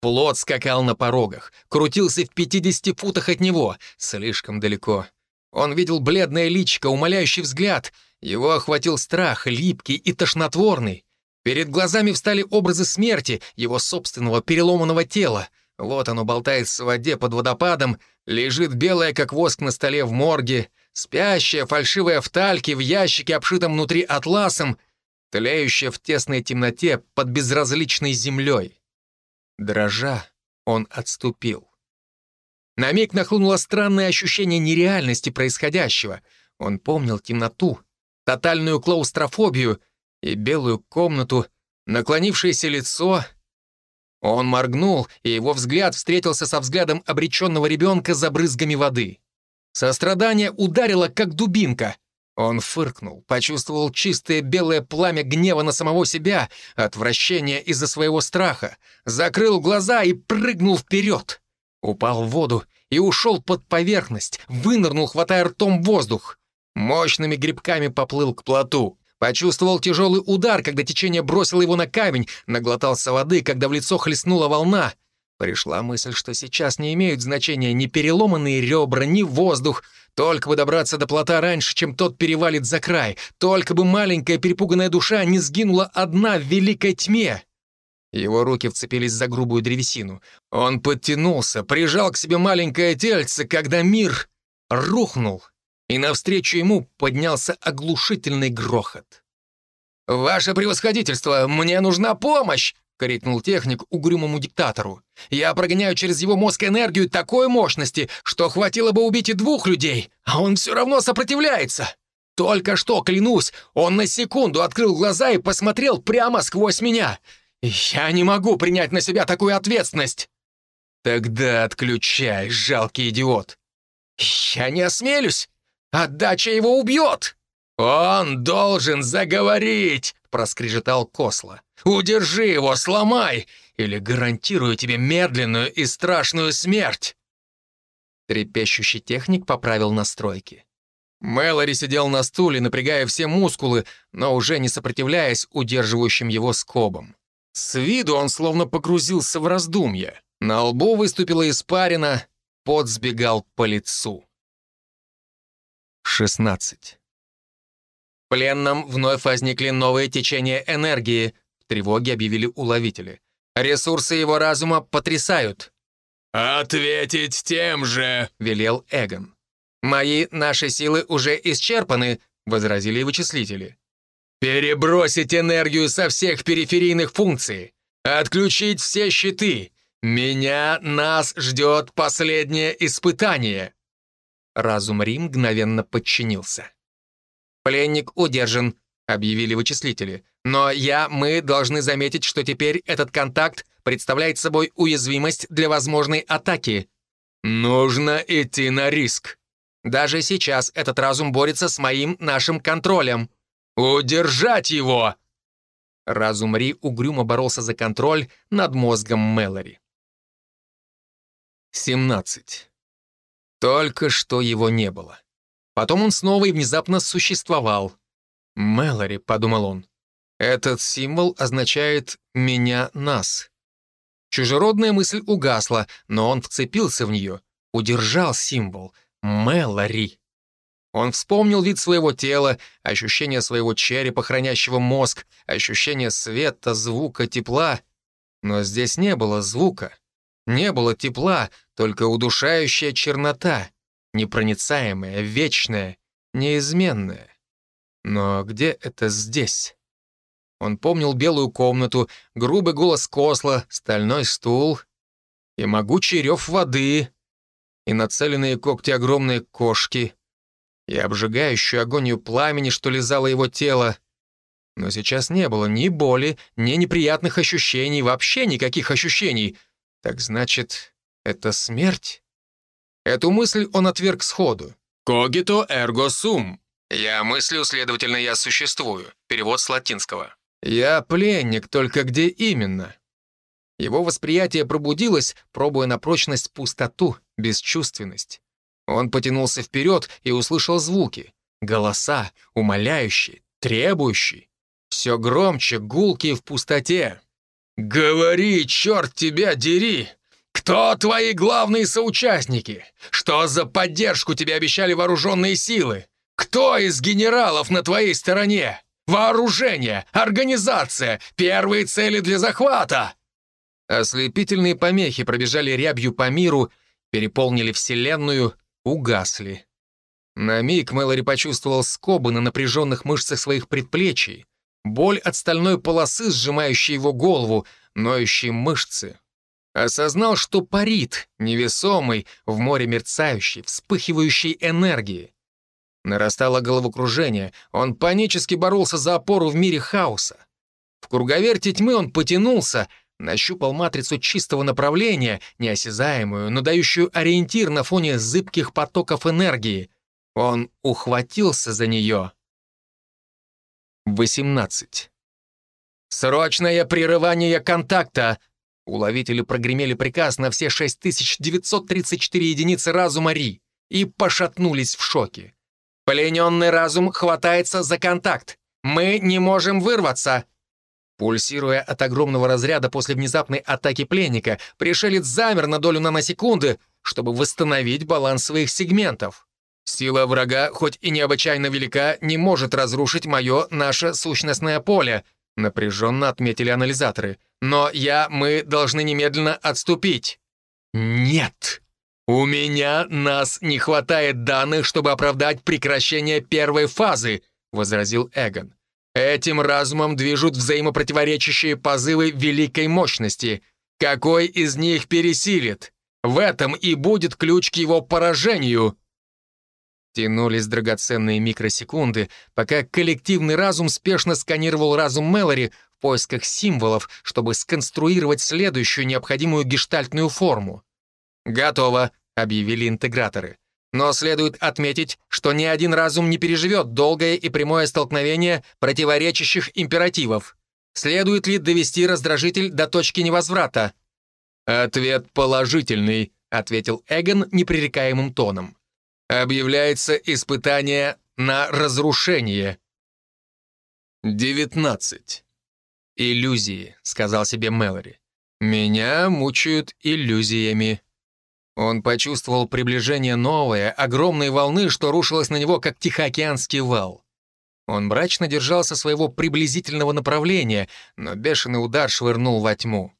Плот скакал на порогах, крутился в 50 футах от него, слишком далеко. Он видел бледное личико, умоляющий взгляд. Его охватил страх, липкий и тошнотворный. Перед глазами встали образы смерти, его собственного переломанного тела. Вот оно болтается в воде под водопадом, лежит белое, как воск на столе в морге, спящая, фальшивая в тальке, в ящике, обшитом внутри атласом, тлеющая в тесной темноте под безразличной землей. Дрожа, он отступил. На миг нахлынуло странное ощущение нереальности происходящего. Он помнил темноту, тотальную клаустрофобию и белую комнату, наклонившееся лицо. Он моргнул, и его взгляд встретился со взглядом обреченного ребенка за брызгами воды. Сострадание ударило, как дубинка. Он фыркнул, почувствовал чистое белое пламя гнева на самого себя, отвращение из-за своего страха, закрыл глаза и прыгнул вперед. Упал в воду и ушел под поверхность, вынырнул, хватая ртом воздух. Мощными грибками поплыл к плоту. Почувствовал тяжелый удар, когда течение бросило его на камень, наглотался воды, когда в лицо хлестнула волна — Пришла мысль, что сейчас не имеют значения ни переломанные ребра, ни воздух. Только бы добраться до плота раньше, чем тот перевалит за край. Только бы маленькая перепуганная душа не сгинула одна в великой тьме. Его руки вцепились за грубую древесину. Он подтянулся, прижал к себе маленькое тельце, когда мир рухнул, и навстречу ему поднялся оглушительный грохот. «Ваше превосходительство, мне нужна помощь!» — крикнул техник угрюмому диктатору. «Я прогоняю через его мозг энергию такой мощности, что хватило бы убить и двух людей, а он все равно сопротивляется. Только что, клянусь, он на секунду открыл глаза и посмотрел прямо сквозь меня. Я не могу принять на себя такую ответственность». «Тогда отключай, жалкий идиот». «Я не осмелюсь. Отдача его убьет». «Он должен заговорить!» — проскрежетал Косла. «Удержи его, сломай, или гарантирую тебе медленную и страшную смерть!» Трепещущий техник поправил настройки. Мэлори сидел на стуле, напрягая все мускулы, но уже не сопротивляясь удерживающим его скобам. С виду он словно погрузился в раздумья. На лбу выступила испарина, пот сбегал по лицу. 16. В пленном вновь возникли новые течения энергии, тревоге объявили уловители. Ресурсы его разума потрясают. «Ответить тем же!» — велел Эгон. «Мои, наши силы уже исчерпаны», — возразили вычислители. «Перебросить энергию со всех периферийных функций! Отключить все щиты! Меня, нас ждет последнее испытание!» Разум Рим мгновенно подчинился. «Пленник удержан», — объявили вычислители. «Но я, мы должны заметить, что теперь этот контакт представляет собой уязвимость для возможной атаки». «Нужно идти на риск». «Даже сейчас этот разум борется с моим, нашим контролем». «Удержать его!» Разум Ри угрюмо боролся за контроль над мозгом Мэлори. 17. Только что его не было. Потом он снова и внезапно существовал. «Мэлори», — подумал он, — «этот символ означает «меня, нас». Чужеродная мысль угасла, но он вцепился в нее, удержал символ «Мэлори». Он вспомнил вид своего тела, ощущение своего черепа, хранящего мозг, ощущение света, звука, тепла. Но здесь не было звука, не было тепла, только удушающая чернота непроницаемое, вечное, неизменное. Но где это здесь? Он помнил белую комнату, грубый голос косла, стальной стул и могучий рев воды, и нацеленные когти огромной кошки, и обжигающую агонию пламени, что лизало его тело. Но сейчас не было ни боли, ни неприятных ощущений, вообще никаких ощущений. Так значит, это смерть? Эту мысль он отверг сходу. «Когито эрго сум». «Я мыслю, следовательно, я существую». Перевод с латинского. «Я пленник, только где именно?» Его восприятие пробудилось, пробуя на прочность пустоту, бесчувственность. Он потянулся вперед и услышал звуки. Голоса, умоляющие, требующие. Все громче, гулкие в пустоте. «Говори, черт тебя дери! Кто твои главные соучастники? Что за поддержку тебе обещали вооруженные силы? Кто из генералов на твоей стороне? Вооружение, организация, первые цели для захвата!» Ослепительные помехи пробежали рябью по миру, переполнили Вселенную, угасли. На миг Мэлори почувствовал скобы на напряженных мышцах своих предплечий, боль от стальной полосы, сжимающей его голову, ноющие мышцы. Осознал, что парит, невесомый, в море мерцающей, вспыхивающей энергии. Нарастало головокружение, он панически боролся за опору в мире хаоса. В круговерте тьмы он потянулся, нащупал матрицу чистого направления, неосязаемую, но дающую ориентир на фоне зыбких потоков энергии. Он ухватился за нее. 18. «Срочное прерывание контакта!» Уловители прогремели приказ на все 6934 единицы разума Ри и пошатнулись в шоке. «Плененный разум хватается за контакт. Мы не можем вырваться!» Пульсируя от огромного разряда после внезапной атаки пленника, пришелец замер на долю наносекунды, чтобы восстановить баланс своих сегментов. Сила врага, хоть и необычайно велика, не может разрушить мое, наше сущностное поле, напряженно отметили анализаторы. Но я, мы должны немедленно отступить. Нет. «У меня нас не хватает данных, чтобы оправдать прекращение первой фазы», — возразил Эгон. «Этим разумом движут взаимопротиворечащие позывы великой мощности. Какой из них пересилит? В этом и будет ключ к его поражению». Тянулись драгоценные микросекунды, пока коллективный разум спешно сканировал разум Мэлори в поисках символов, чтобы сконструировать следующую необходимую гештальтную форму. «Готово», — объявили интеграторы. Но следует отметить, что ни один разум не переживет долгое и прямое столкновение противоречащих императивов. Следует ли довести раздражитель до точки невозврата? «Ответ положительный», — ответил Эгон непререкаемым тоном. «Объявляется испытание на разрушение». «Девятнадцать». «Иллюзии», — сказал себе Мэлори. «Меня мучают иллюзиями». Он почувствовал приближение новой, огромной волны, что рушилось на него, как тихоокеанский вал. Он мрачно держался своего приблизительного направления, но бешеный удар швырнул во тьму.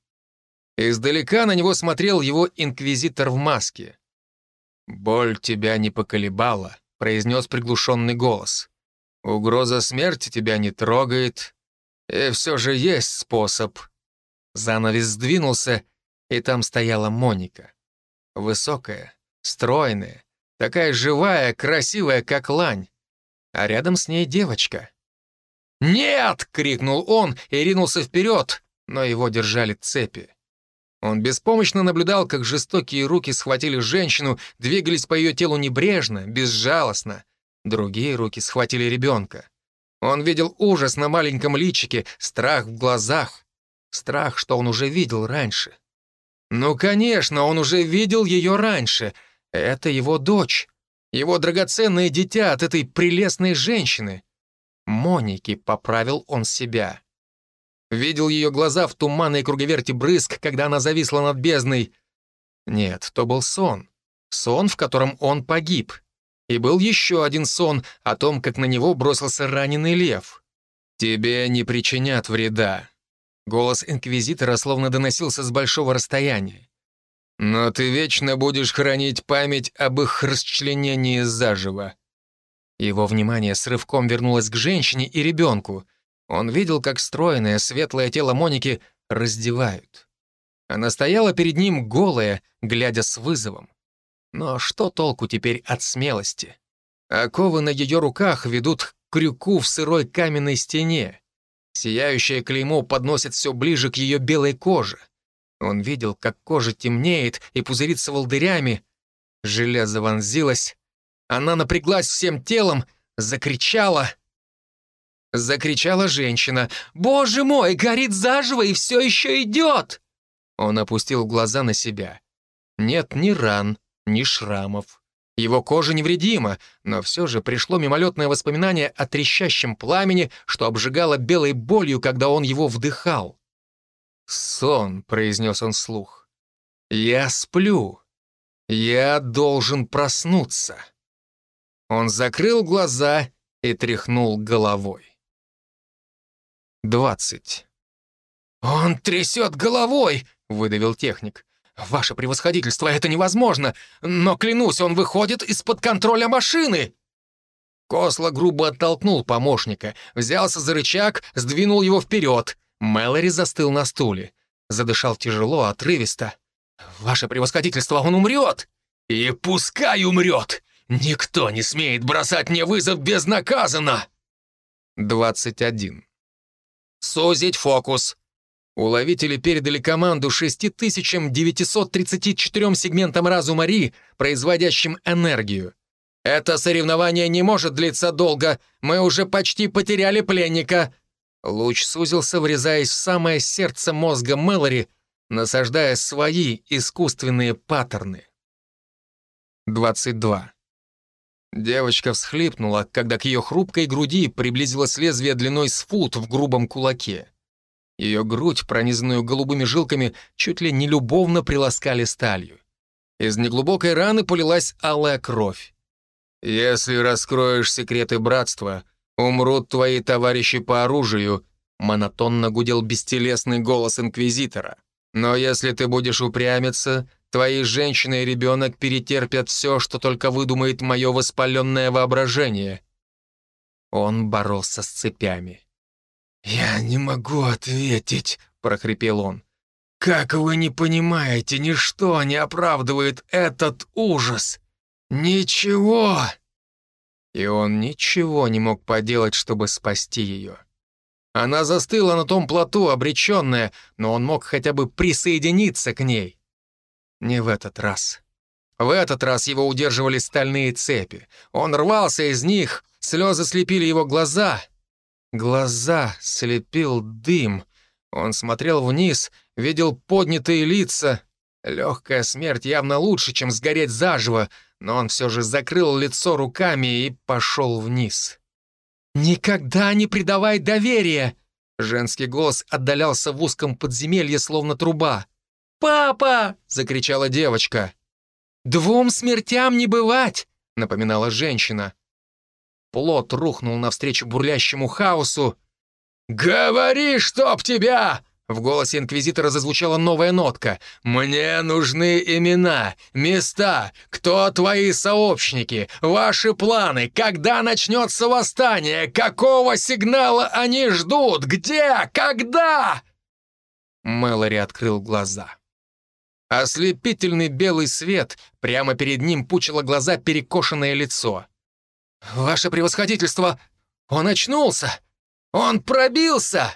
Издалека на него смотрел его инквизитор в маске. «Боль тебя не поколебала», — произнес приглушенный голос. «Угроза смерти тебя не трогает, и все же есть способ». Занавес сдвинулся, и там стояла Моника. Высокая, стройная, такая живая, красивая, как лань. А рядом с ней девочка. «Нет!» — крикнул он и ринулся вперед, но его держали цепи. Он беспомощно наблюдал, как жестокие руки схватили женщину, двигались по ее телу небрежно, безжалостно. Другие руки схватили ребенка. Он видел ужас на маленьком личике, страх в глазах. Страх, что он уже видел раньше. Ну, конечно, он уже видел ее раньше. Это его дочь. Его драгоценное дитя от этой прелестной женщины. Моники поправил он себя. Видел ее глаза в туманной круговерти брызг, когда она зависла над бездной. Нет, то был сон. Сон, в котором он погиб. И был еще один сон о том, как на него бросился раненый лев. «Тебе не причинят вреда», Голос инквизитора словно доносился с большого расстояния. «Но ты вечно будешь хранить память об их расчленении заживо». Его внимание с рывком вернулось к женщине и ребенку. Он видел, как стройное, светлое тело Моники раздевают. Она стояла перед ним голая, глядя с вызовом. Но что толку теперь от смелости? Оковы на ее руках ведут к крюку в сырой каменной стене. Сияющее клеймо подносит все ближе к ее белой коже. Он видел, как кожа темнеет и пузырится волдырями. Железо вонзилось. Она напряглась всем телом, Закричала... Закричала женщина. «Боже мой, горит заживо и все еще идет!» Он опустил глаза на себя. Нет ни ран, ни шрамов. Его кожа невредима, но все же пришло мимолетное воспоминание о трещащем пламени, что обжигало белой болью, когда он его вдыхал. «Сон», — произнес он вслух. «Я сплю. Я должен проснуться». Он закрыл глаза и тряхнул головой. Двадцать. «Он трясет головой!» — выдавил техник. «Ваше превосходительство, это невозможно! Но, клянусь, он выходит из-под контроля машины!» Косла грубо оттолкнул помощника, взялся за рычаг, сдвинул его вперед. Мэлори застыл на стуле. Задышал тяжело, отрывисто. «Ваше превосходительство, он умрет!» «И пускай умрет! Никто не смеет бросать мне вызов безнаказанно!» 21. «Сузить фокус!» Уловители передали команду 6934 сегментам разума Ри, производящим энергию. «Это соревнование не может длиться долго. Мы уже почти потеряли пленника». Луч сузился, врезаясь в самое сердце мозга Мэлори, насаждая свои искусственные паттерны. 22. Девочка всхлипнула, когда к ее хрупкой груди приблизилось лезвие длиной с фут в грубом кулаке. Ее грудь, пронизанную голубыми жилками, чуть ли не любовно приласкали сталью. Из неглубокой раны полилась алая кровь. «Если раскроешь секреты братства, умрут твои товарищи по оружию», монотонно гудел бестелесный голос Инквизитора. «Но если ты будешь упрямиться, Твои женщина и ребенок перетерпят все, что только выдумает мое воспаленное воображение». Он боролся с цепями. «Я не могу ответить», — прохрипел он. «Как вы не понимаете, ничто не оправдывает этот ужас! Ничего!» И он ничего не мог поделать, чтобы спасти ее. Она застыла на том плоту, обреченная, но он мог хотя бы присоединиться к ней. Не в этот раз. В этот раз его удерживали стальные цепи. Он рвался из них, слезы слепили его глаза. Глаза слепил дым. Он смотрел вниз, видел поднятые лица. Легкая смерть явно лучше, чем сгореть заживо, но он все же закрыл лицо руками и пошел вниз. «Никогда не предавай доверия!» Женский голос отдалялся в узком подземелье, словно труба. «Папа!» — закричала девочка. «Двум смертям не бывать!» — напоминала женщина. Плот рухнул навстречу бурлящему хаосу. «Говори, чтоб тебя!» В голосе инквизитора зазвучала новая нотка. «Мне нужны имена, места, кто твои сообщники, ваши планы, когда начнется восстание, какого сигнала они ждут, где, когда?» Мэлори открыл глаза. Ослепительный белый свет, прямо перед ним пучило глаза перекошенное лицо. «Ваше превосходительство! Он очнулся! Он пробился!»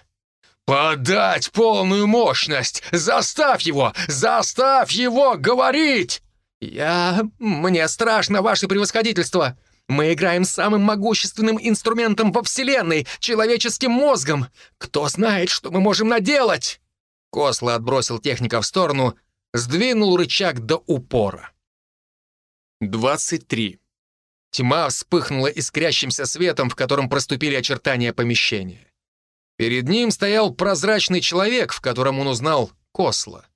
«Подать полную мощность! Заставь его! Заставь его говорить!» «Я... Мне страшно, ваше превосходительство! Мы играем самым могущественным инструментом во Вселенной, человеческим мозгом! Кто знает, что мы можем наделать?» Косло отбросил техника в сторону, сдвинул рычаг до упора. 23. Тьма вспыхнула искрящимся светом, в котором проступили очертания помещения. Перед ним стоял прозрачный человек, в котором он узнал Косла.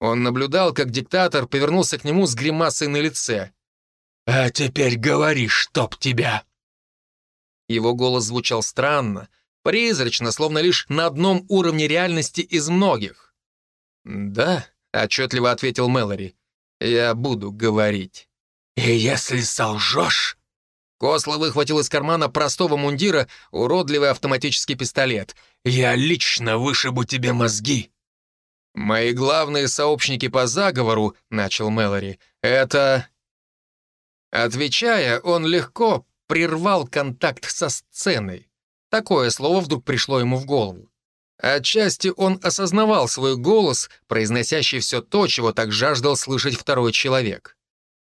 Он наблюдал, как диктатор повернулся к нему с гримасой на лице. «А теперь говори, чтоб тебя!» Его голос звучал странно, призрачно, словно лишь на одном уровне реальности из многих. «Да», — отчетливо ответил Мэлори. «Я буду говорить». «И если солжешь...» Косло выхватил из кармана простого мундира уродливый автоматический пистолет. «Я лично вышибу тебе мозги!» «Мои главные сообщники по заговору», — начал Мэлори, — «это...» Отвечая, он легко прервал контакт со сценой. Такое слово вдруг пришло ему в голову. Отчасти он осознавал свой голос, произносящий все то, чего так жаждал слышать второй человек.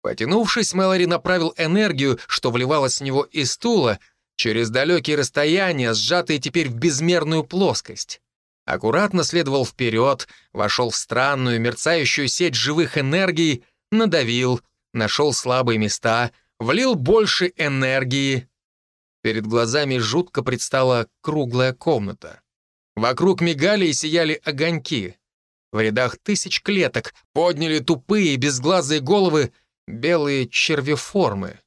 Потянувшись, Мэлори направил энергию, что вливалась в него из стула, Через далекие расстояния, сжатые теперь в безмерную плоскость. Аккуратно следовал вперед, вошел в странную, мерцающую сеть живых энергий, надавил, нашел слабые места, влил больше энергии. Перед глазами жутко предстала круглая комната. Вокруг мигали и сияли огоньки. В рядах тысяч клеток подняли тупые безглазые головы белые червеформы.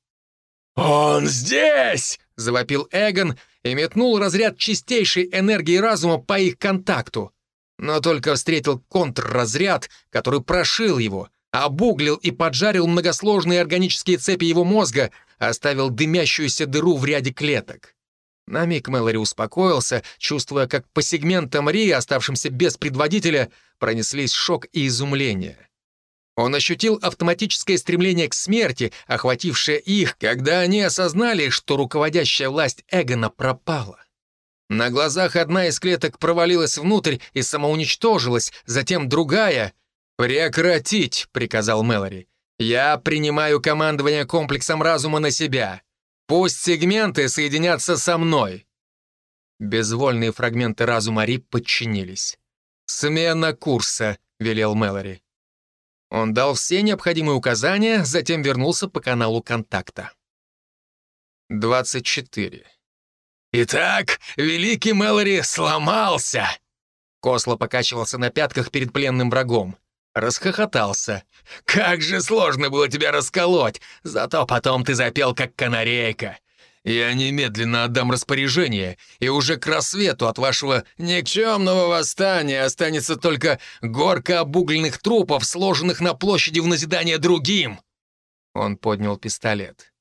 «Он здесь!» — завопил Эгон и метнул разряд чистейшей энергии разума по их контакту. Но только встретил контрразряд, который прошил его, обуглил и поджарил многосложные органические цепи его мозга, оставил дымящуюся дыру в ряде клеток. На миг Мэлори успокоился, чувствуя, как по сегментам Ри, оставшимся без предводителя, пронеслись шок и изумление. Он ощутил автоматическое стремление к смерти, охватившее их, когда они осознали, что руководящая власть Эгона пропала. На глазах одна из клеток провалилась внутрь и самоуничтожилась, затем другая. «Прекратить!» — приказал Мэлори. «Я принимаю командование комплексом разума на себя. Пусть сегменты соединятся со мной». Безвольные фрагменты разума Ри подчинились. «Смена курса», — велел Мэлори. Он дал все необходимые указания, затем вернулся по каналу контакта. 24. «Итак, великий Мэлори сломался!» Косло покачивался на пятках перед пленным врагом. Расхохотался. «Как же сложно было тебя расколоть! Зато потом ты запел, как канарейка. Я немедленно отдам распоряжение, и уже к рассвету от вашего никчемного восстания останется только горка обугленных трупов, сложенных на площади в назидание другим». Он поднял пистолет.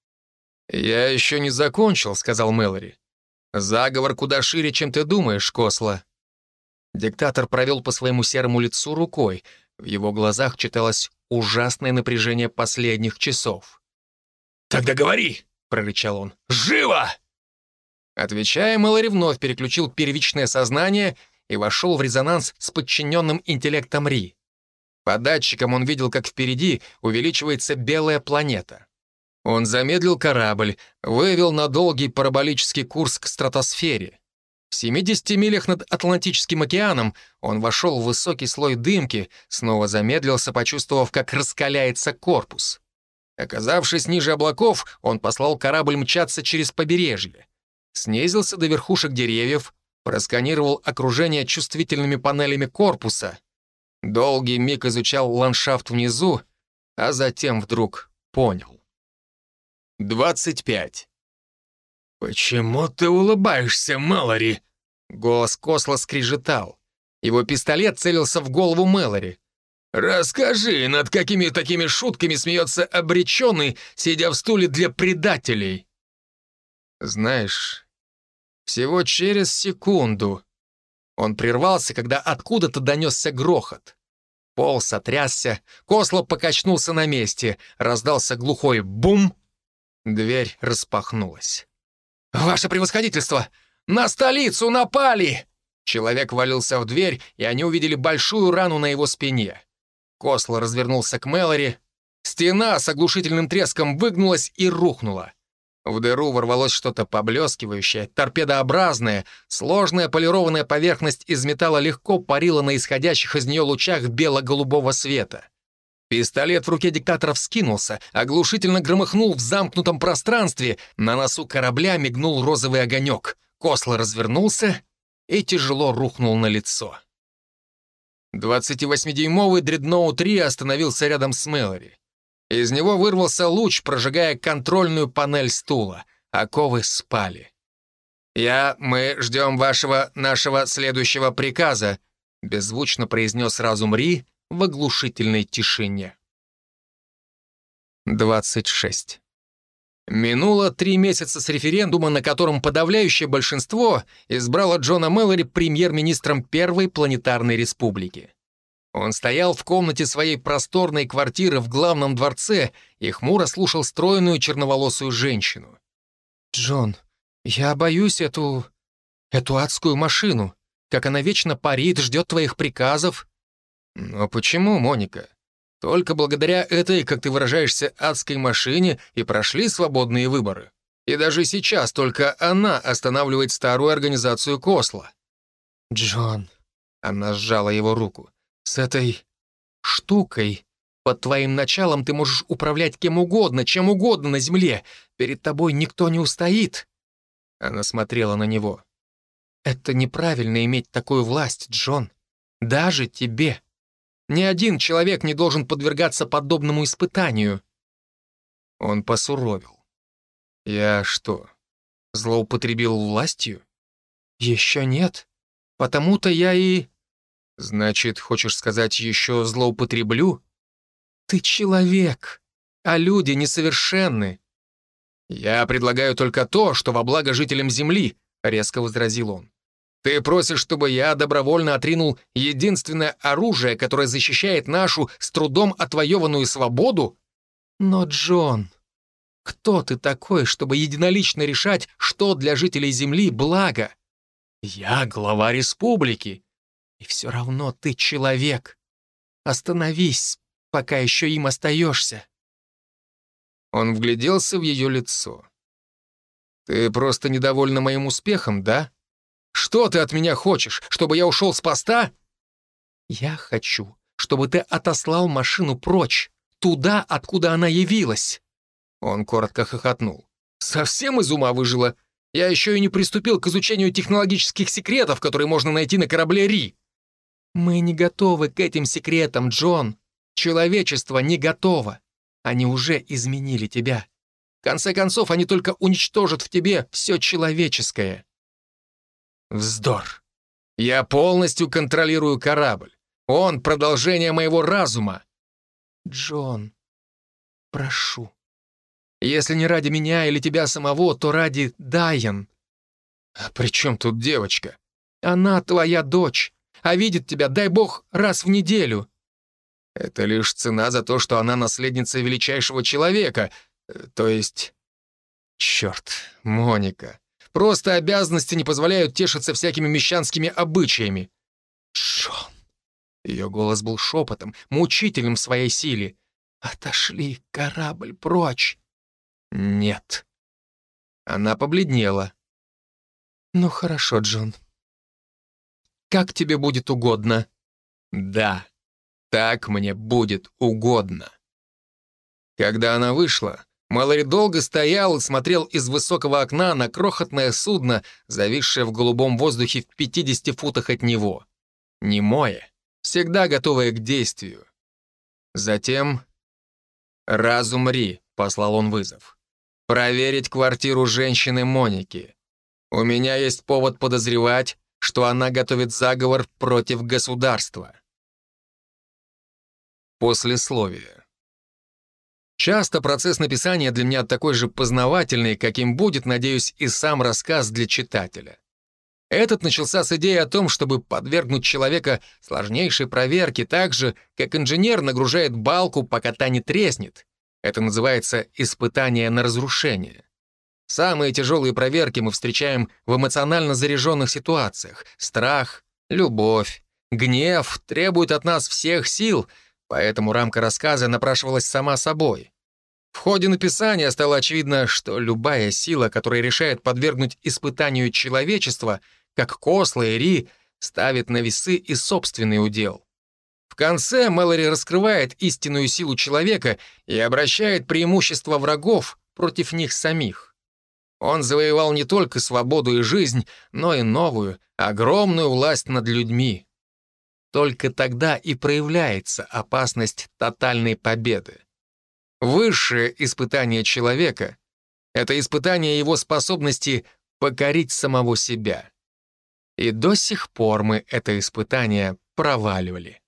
«Я еще не закончил», — сказал Мэлори. «Заговор куда шире, чем ты думаешь, Косла». Диктатор провел по своему серому лицу рукой. В его глазах читалось ужасное напряжение последних часов. «Тогда говори!» Прорычал он. «Живо!» Отвечая, Мэлори вновь переключил первичное сознание и вошел в резонанс с подчиненным интеллектом Ри. По датчикам он видел, как впереди увеличивается белая планета. Он замедлил корабль, вывел на долгий параболический курс к стратосфере. В 70 милях над Атлантическим океаном он вошел в высокий слой дымки, снова замедлился, почувствовав, как раскаляется корпус. Оказавшись ниже облаков, он послал корабль мчаться через побережье. Снизился до верхушек деревьев, просканировал окружение чувствительными панелями корпуса. Долгий миг изучал ландшафт внизу, а затем вдруг понял. 25. «Почему ты улыбаешься, Мэлори?» Голос Косла скрижетал. Его пистолет целился в голову Мэлори. «Расскажи, над какими такими шутками смеется обреченный, сидя в стуле для предателей?» «Знаешь, всего через секунду...» Он прервался, когда откуда-то донесся грохот. Пол сотрясся, Косло покачнулся на месте, раздался глухой бум. Дверь распахнулась. «Ваше превосходительство! На столицу напали!» Человек валился в дверь, и они увидели большую рану на его спине. Косло развернулся к Мэлори. Стена с оглушительным треском выгнулась и рухнула. В дыру ворвалось что-то поблескивающее, торпедообразное, сложная полированная поверхность из металла легко парила на исходящих из нее лучах бело-голубого света. Пистолет в руке диктатора вскинулся, оглушительно громыхнул в замкнутом пространстве, на носу корабля мигнул розовый огонек. Косло развернулся и тяжело рухнул на лицо. 28-дюймовый дредноут-3 остановился рядом с Мэлори. Из него вырвался луч, прожигая контрольную панель стула. Оковы спали. «Я... Мы ждем вашего... нашего следующего приказа», беззвучно произнес разум Ри в оглушительной тишине. 26. Минуло три месяца с референдума, на котором подавляющее большинство избрало Джона Мэлори премьер-министром Первой планетарной республики. Он стоял в комнате своей просторной квартиры в главном дворце и хмуро слушал стройную черноволосую женщину. «Джон, я боюсь эту... эту адскую машину. Как она вечно парит, ждет твоих приказов». «Но почему, Моника? Только благодаря этой, как ты выражаешься, адской машине и прошли свободные выборы. И даже сейчас только она останавливает старую организацию Косла. «Джон», — она сжала его руку, — «с этой штукой под твоим началом ты можешь управлять кем угодно, чем угодно на земле. Перед тобой никто не устоит». Она смотрела на него. «Это неправильно иметь такую власть, Джон. Даже тебе. Ни один человек не должен подвергаться подобному испытанию». Он посуровил. «Я что, злоупотребил властью?» «Еще нет. Потому-то я и...» «Значит, хочешь сказать, еще злоупотреблю?» «Ты человек, а люди несовершенны». «Я предлагаю только то, что во благо жителям Земли», — резко возразил он. «Ты просишь, чтобы я добровольно отринул единственное оружие, которое защищает нашу с трудом отвоеванную свободу?» «Но, Джон, кто ты такой, чтобы единолично решать, что для жителей Земли благо? Я глава республики. И все равно ты человек. Остановись, пока еще им остаешься. Он вгляделся в ее лицо. «Ты просто недовольна моим успехом, да? Что ты от меня хочешь, чтобы я ушел с поста?» «Я хочу, чтобы ты отослал машину прочь, туда, откуда она явилась». Он коротко хохотнул. «Совсем из ума выжила? Я еще и не приступил к изучению технологических секретов, которые можно найти на корабле Ри». «Мы не готовы к этим секретам, Джон. Человечество не готово. Они уже изменили тебя. В конце концов, они только уничтожат в тебе все человеческое». «Вздор. Я полностью контролирую корабль. Он — продолжение моего разума». «Джон, прошу, если не ради меня или тебя самого, то ради Дайан. А при чем тут девочка? Она твоя дочь, а видит тебя, дай бог, раз в неделю. Это лишь цена за то, что она наследница величайшего человека, э, то есть... Черт, Моника. Просто обязанности не позволяют тешиться всякими мещанскими обычаями. Джон. Ее голос был шепотом, мучительным в своей силе. «Отошли корабль прочь. «Нет». Она побледнела. «Ну хорошо, Джон. Как тебе будет угодно?» «Да, так мне будет угодно». Когда она вышла, Малори долго стоял и смотрел из высокого окна на крохотное судно, зависшее в голубом воздухе в 50 футах от него. Немое, всегда готовое к действию. Затем «Разум Ри», — послал он вызов проверить квартиру женщины Моники. У меня есть повод подозревать, что она готовит заговор против государства. Послесловие. Часто процесс написания для меня такой же познавательный, каким будет, надеюсь, и сам рассказ для читателя. Этот начался с идеи о том, чтобы подвергнуть человека сложнейшей проверке так же, как инженер нагружает балку, пока та не треснет, это называется испытание на разрушение. Самые тяжелые проверки мы встречаем в эмоционально заряженных ситуациях. Страх, любовь, гнев требуют от нас всех сил, поэтому рамка рассказа напрашивалась сама собой. В ходе написания стало очевидно, что любая сила, которая решает подвергнуть испытанию человечества, как Косла и Ри, ставит на весы и собственный удел. В конце Мэлори раскрывает истинную силу человека и обращает преимущество врагов против них самих. Он завоевал не только свободу и жизнь, но и новую, огромную власть над людьми. Только тогда и проявляется опасность тотальной победы. Высшее испытание человека — это испытание его способности покорить самого себя. И до сих пор мы это испытание проваливали.